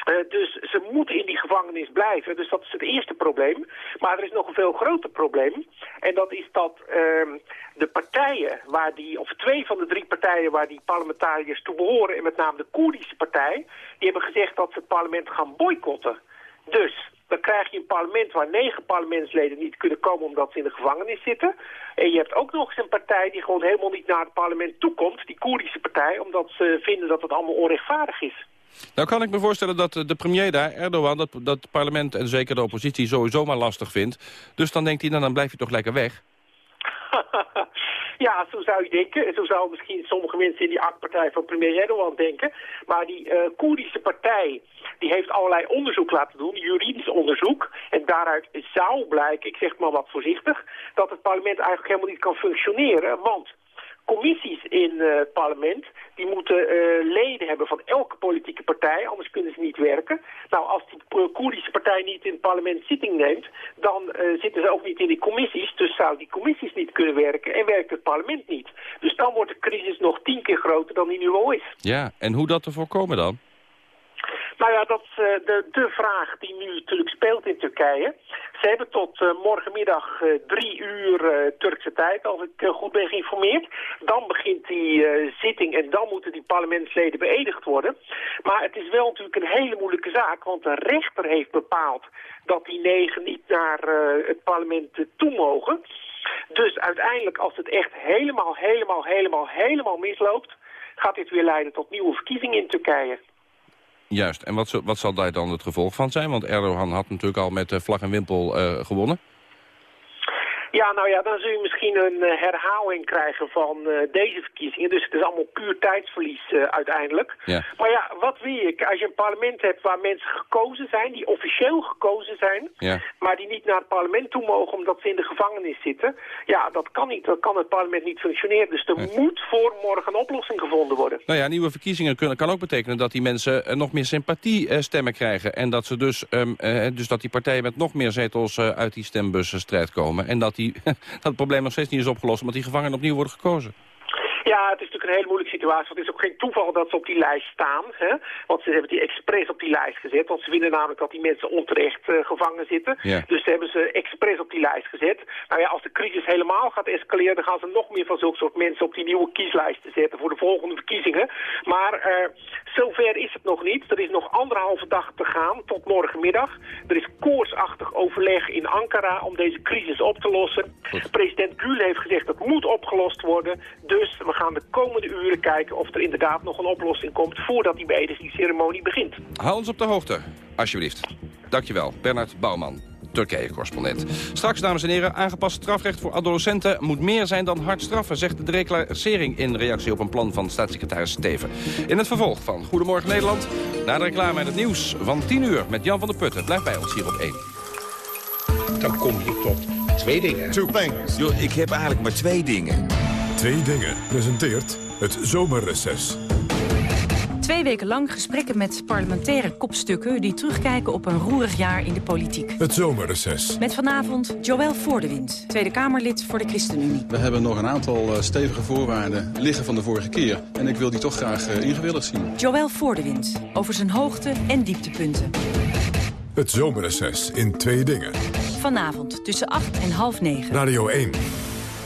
[SPEAKER 27] Eh, dus ze moeten in die gevangenis blijven. Dus dat is het eerste probleem. Maar er is nog een veel groter probleem. En dat is dat ehm, de partijen, waar die, of twee van de drie partijen waar die parlementariërs toe behoren... en met name de Koerdische partij, die hebben gezegd dat ze het parlement gaan boycotten. Dus dan krijg je een parlement waar negen parlementsleden niet kunnen komen omdat ze in de gevangenis zitten. En je hebt ook nog eens een partij die gewoon helemaal niet naar het parlement toekomt, die Koerdische partij, omdat ze vinden dat het allemaal onrechtvaardig is.
[SPEAKER 20] Nou kan ik me voorstellen dat eh, de premier daar, Erdogan, dat, dat het parlement en zeker de oppositie sowieso maar lastig vindt. Dus dan denkt hij, nou dan blijf je toch lekker weg.
[SPEAKER 27] ja, zo zou je denken. En zo zouden misschien sommige mensen in die AK-partij van premier Erdogan denken. Maar die eh Koerdische partij, die heeft allerlei onderzoek laten doen, juridisch onderzoek. En daaruit zou blijken, ik zeg maar wat voorzichtig, dat het parlement eigenlijk helemaal niet kan functioneren. Want commissies in eh, het parlement, die moeten eh, leden hebben van elke politieke partij, anders kunnen ze niet werken. Nou, als die eh, Koerdische partij niet in het parlement zitting neemt, dan eh, zitten ze ook niet in die commissies, dus zouden die commissies niet kunnen werken en werkt het parlement niet. Dus dan wordt de crisis nog tien keer groter dan die nu al is.
[SPEAKER 20] Ja, en hoe dat te voorkomen dan?
[SPEAKER 27] Nou ja, dat is eh, de, de vraag die nu natuurlijk speelt in Turkije. Ze hebben tot eh, morgenmiddag eh, drie uur Turkse tijd, als ik goed ben geïnformeerd. Dan begint die zitting en dan moeten die parlementsleden beëdigd worden. Maar het is wel natuurlijk een hele moeilijke zaak, want de rechter heeft bepaald dat die negen niet naar het parlement toe mogen. Dus uiteindelijk, als het echt helemaal, helemaal, helemaal, helemaal misloopt, gaat dit weer leiden tot nieuwe verkiezingen in Turkije.
[SPEAKER 20] Juist, en wat, wat zal daar dan het gevolg van zijn? Want Erdogan had natuurlijk al met eh, vlag en wimpel eh, gewonnen.
[SPEAKER 27] Ja, nou ja, dan zul je misschien een eh, herhaling krijgen van eh, deze verkiezingen. Dus het is allemaal puur tijdsverlies eh, uiteindelijk.
[SPEAKER 20] Ja.
[SPEAKER 27] Maar ja, wat wil je? Als je een parlement hebt waar mensen gekozen zijn, die officieel gekozen zijn,
[SPEAKER 20] Ja.
[SPEAKER 27] maar die niet naar het parlement toe mogen omdat ze in de gevangenis zitten. Ja, dat kan niet. Dat kan het parlement niet functioneren. Dus er moet voor morgen een oplossing gevonden worden.
[SPEAKER 20] Nou ja, nieuwe verkiezingen kunnen, kan ook betekenen dat die mensen nog meer sympathie stemmen krijgen. En dat, ze dus, ehm, eh, dus dat die partijen met nog meer zetels uit die stembusstrijd komen. En dat, die, dat het probleem nog steeds niet is opgelost omdat die gevangenen opnieuw worden gekozen.
[SPEAKER 27] Ja, het is natuurlijk een hele moeilijke situatie. Want het is ook geen toeval dat ze op die lijst staan. Hè? Want ze hebben die expres op die lijst gezet. Want ze vinden namelijk dat die mensen onterecht eh, gevangen zitten.
[SPEAKER 20] Ja.
[SPEAKER 27] Dus ze hebben ze expres op die lijst gezet. Nou ja, als de crisis helemaal gaat escaleren... dan gaan ze nog meer van zulke soort mensen op die nieuwe kieslijsten zetten... voor de volgende verkiezingen. Maar eh, zover is het nog niet. Er is nog anderhalve dag te gaan tot morgenmiddag. Er is koortsachtig overleg in Ankara om deze crisis op te lossen. President Gül heeft gezegd dat moet opgelost worden. Dus we gaan de komende uren kijken of er inderdaad nog een oplossing komt... voordat die beëdigingsceremonie begint.
[SPEAKER 20] Hou ons op de hoogte, alsjeblieft. Dankjewel, Bernard Bouwman. Turkije-correspondent. Straks, dames en heren, aangepast strafrecht voor adolescenten moet meer zijn dan hard straffen, zegt de reclassering in reactie op een plan van staatssecretaris Steven. In het vervolg van Goedemorgen Nederland, na de reclame en het nieuws van 10 uur met Jan van der Putten. Blijf bij ons hier op 1.
[SPEAKER 28] Dan kom je tot twee dingen.
[SPEAKER 29] Two things. Yo, ik heb eigenlijk maar twee dingen.
[SPEAKER 1] Twee dingen presenteert het zomerreces.
[SPEAKER 30] Twee weken lang gesprekken met parlementaire kopstukken... die terugkijken op een roerig jaar in de politiek.
[SPEAKER 1] Het zomerreces.
[SPEAKER 30] Met vanavond Joël Voordewind, Tweede Kamerlid voor de ChristenUnie.
[SPEAKER 31] We hebben nog een aantal eh, stevige voorwaarden liggen van de vorige keer. En ik wil die toch graag eh, ingewilligd zien.
[SPEAKER 30] Joël Voordewind, over zijn hoogte- en dieptepunten.
[SPEAKER 1] Het zomerreces in twee dingen.
[SPEAKER 30] Vanavond tussen 8 en half 9.
[SPEAKER 1] Radio 1.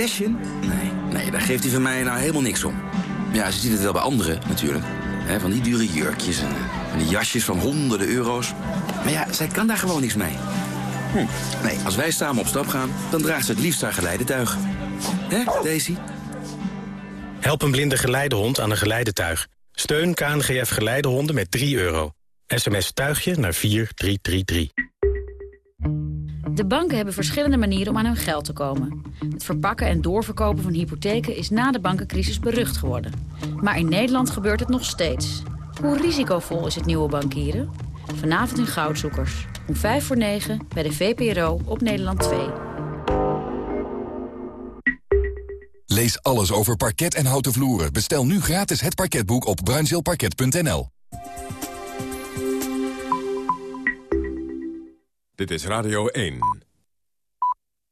[SPEAKER 32] Fashion? Nee, nee, daar geeft hij van mij nou helemaal niks om. Ja, ze ziet het wel bij anderen natuurlijk. He, van die dure jurkjes en, en die jasjes van honderden euro's. Maar ja, zij kan daar gewoon niks mee. Hm. Nee, als wij samen op stap gaan, dan draagt ze het liefst haar geleidetuig. Hè, Daisy?
[SPEAKER 33] Help een blinde geleidehond aan een geleidetuig. Steun KNGF Geleidehonden met 3 euro. SMS tuigje naar 4333.
[SPEAKER 34] De banken hebben verschillende manieren om aan hun geld te komen. Het verpakken en doorverkopen van hypotheken is na de bankencrisis berucht geworden. Maar in Nederland gebeurt het nog steeds. Hoe risicovol is het nieuwe bankieren? Vanavond in Goudzoekers. Om 5 voor 9 bij de VPRO op Nederland 2.
[SPEAKER 35] Lees alles over parket en houten vloeren. Bestel nu gratis het parketboek op bruinzeelparket.nl.
[SPEAKER 1] Dit is Radio 1.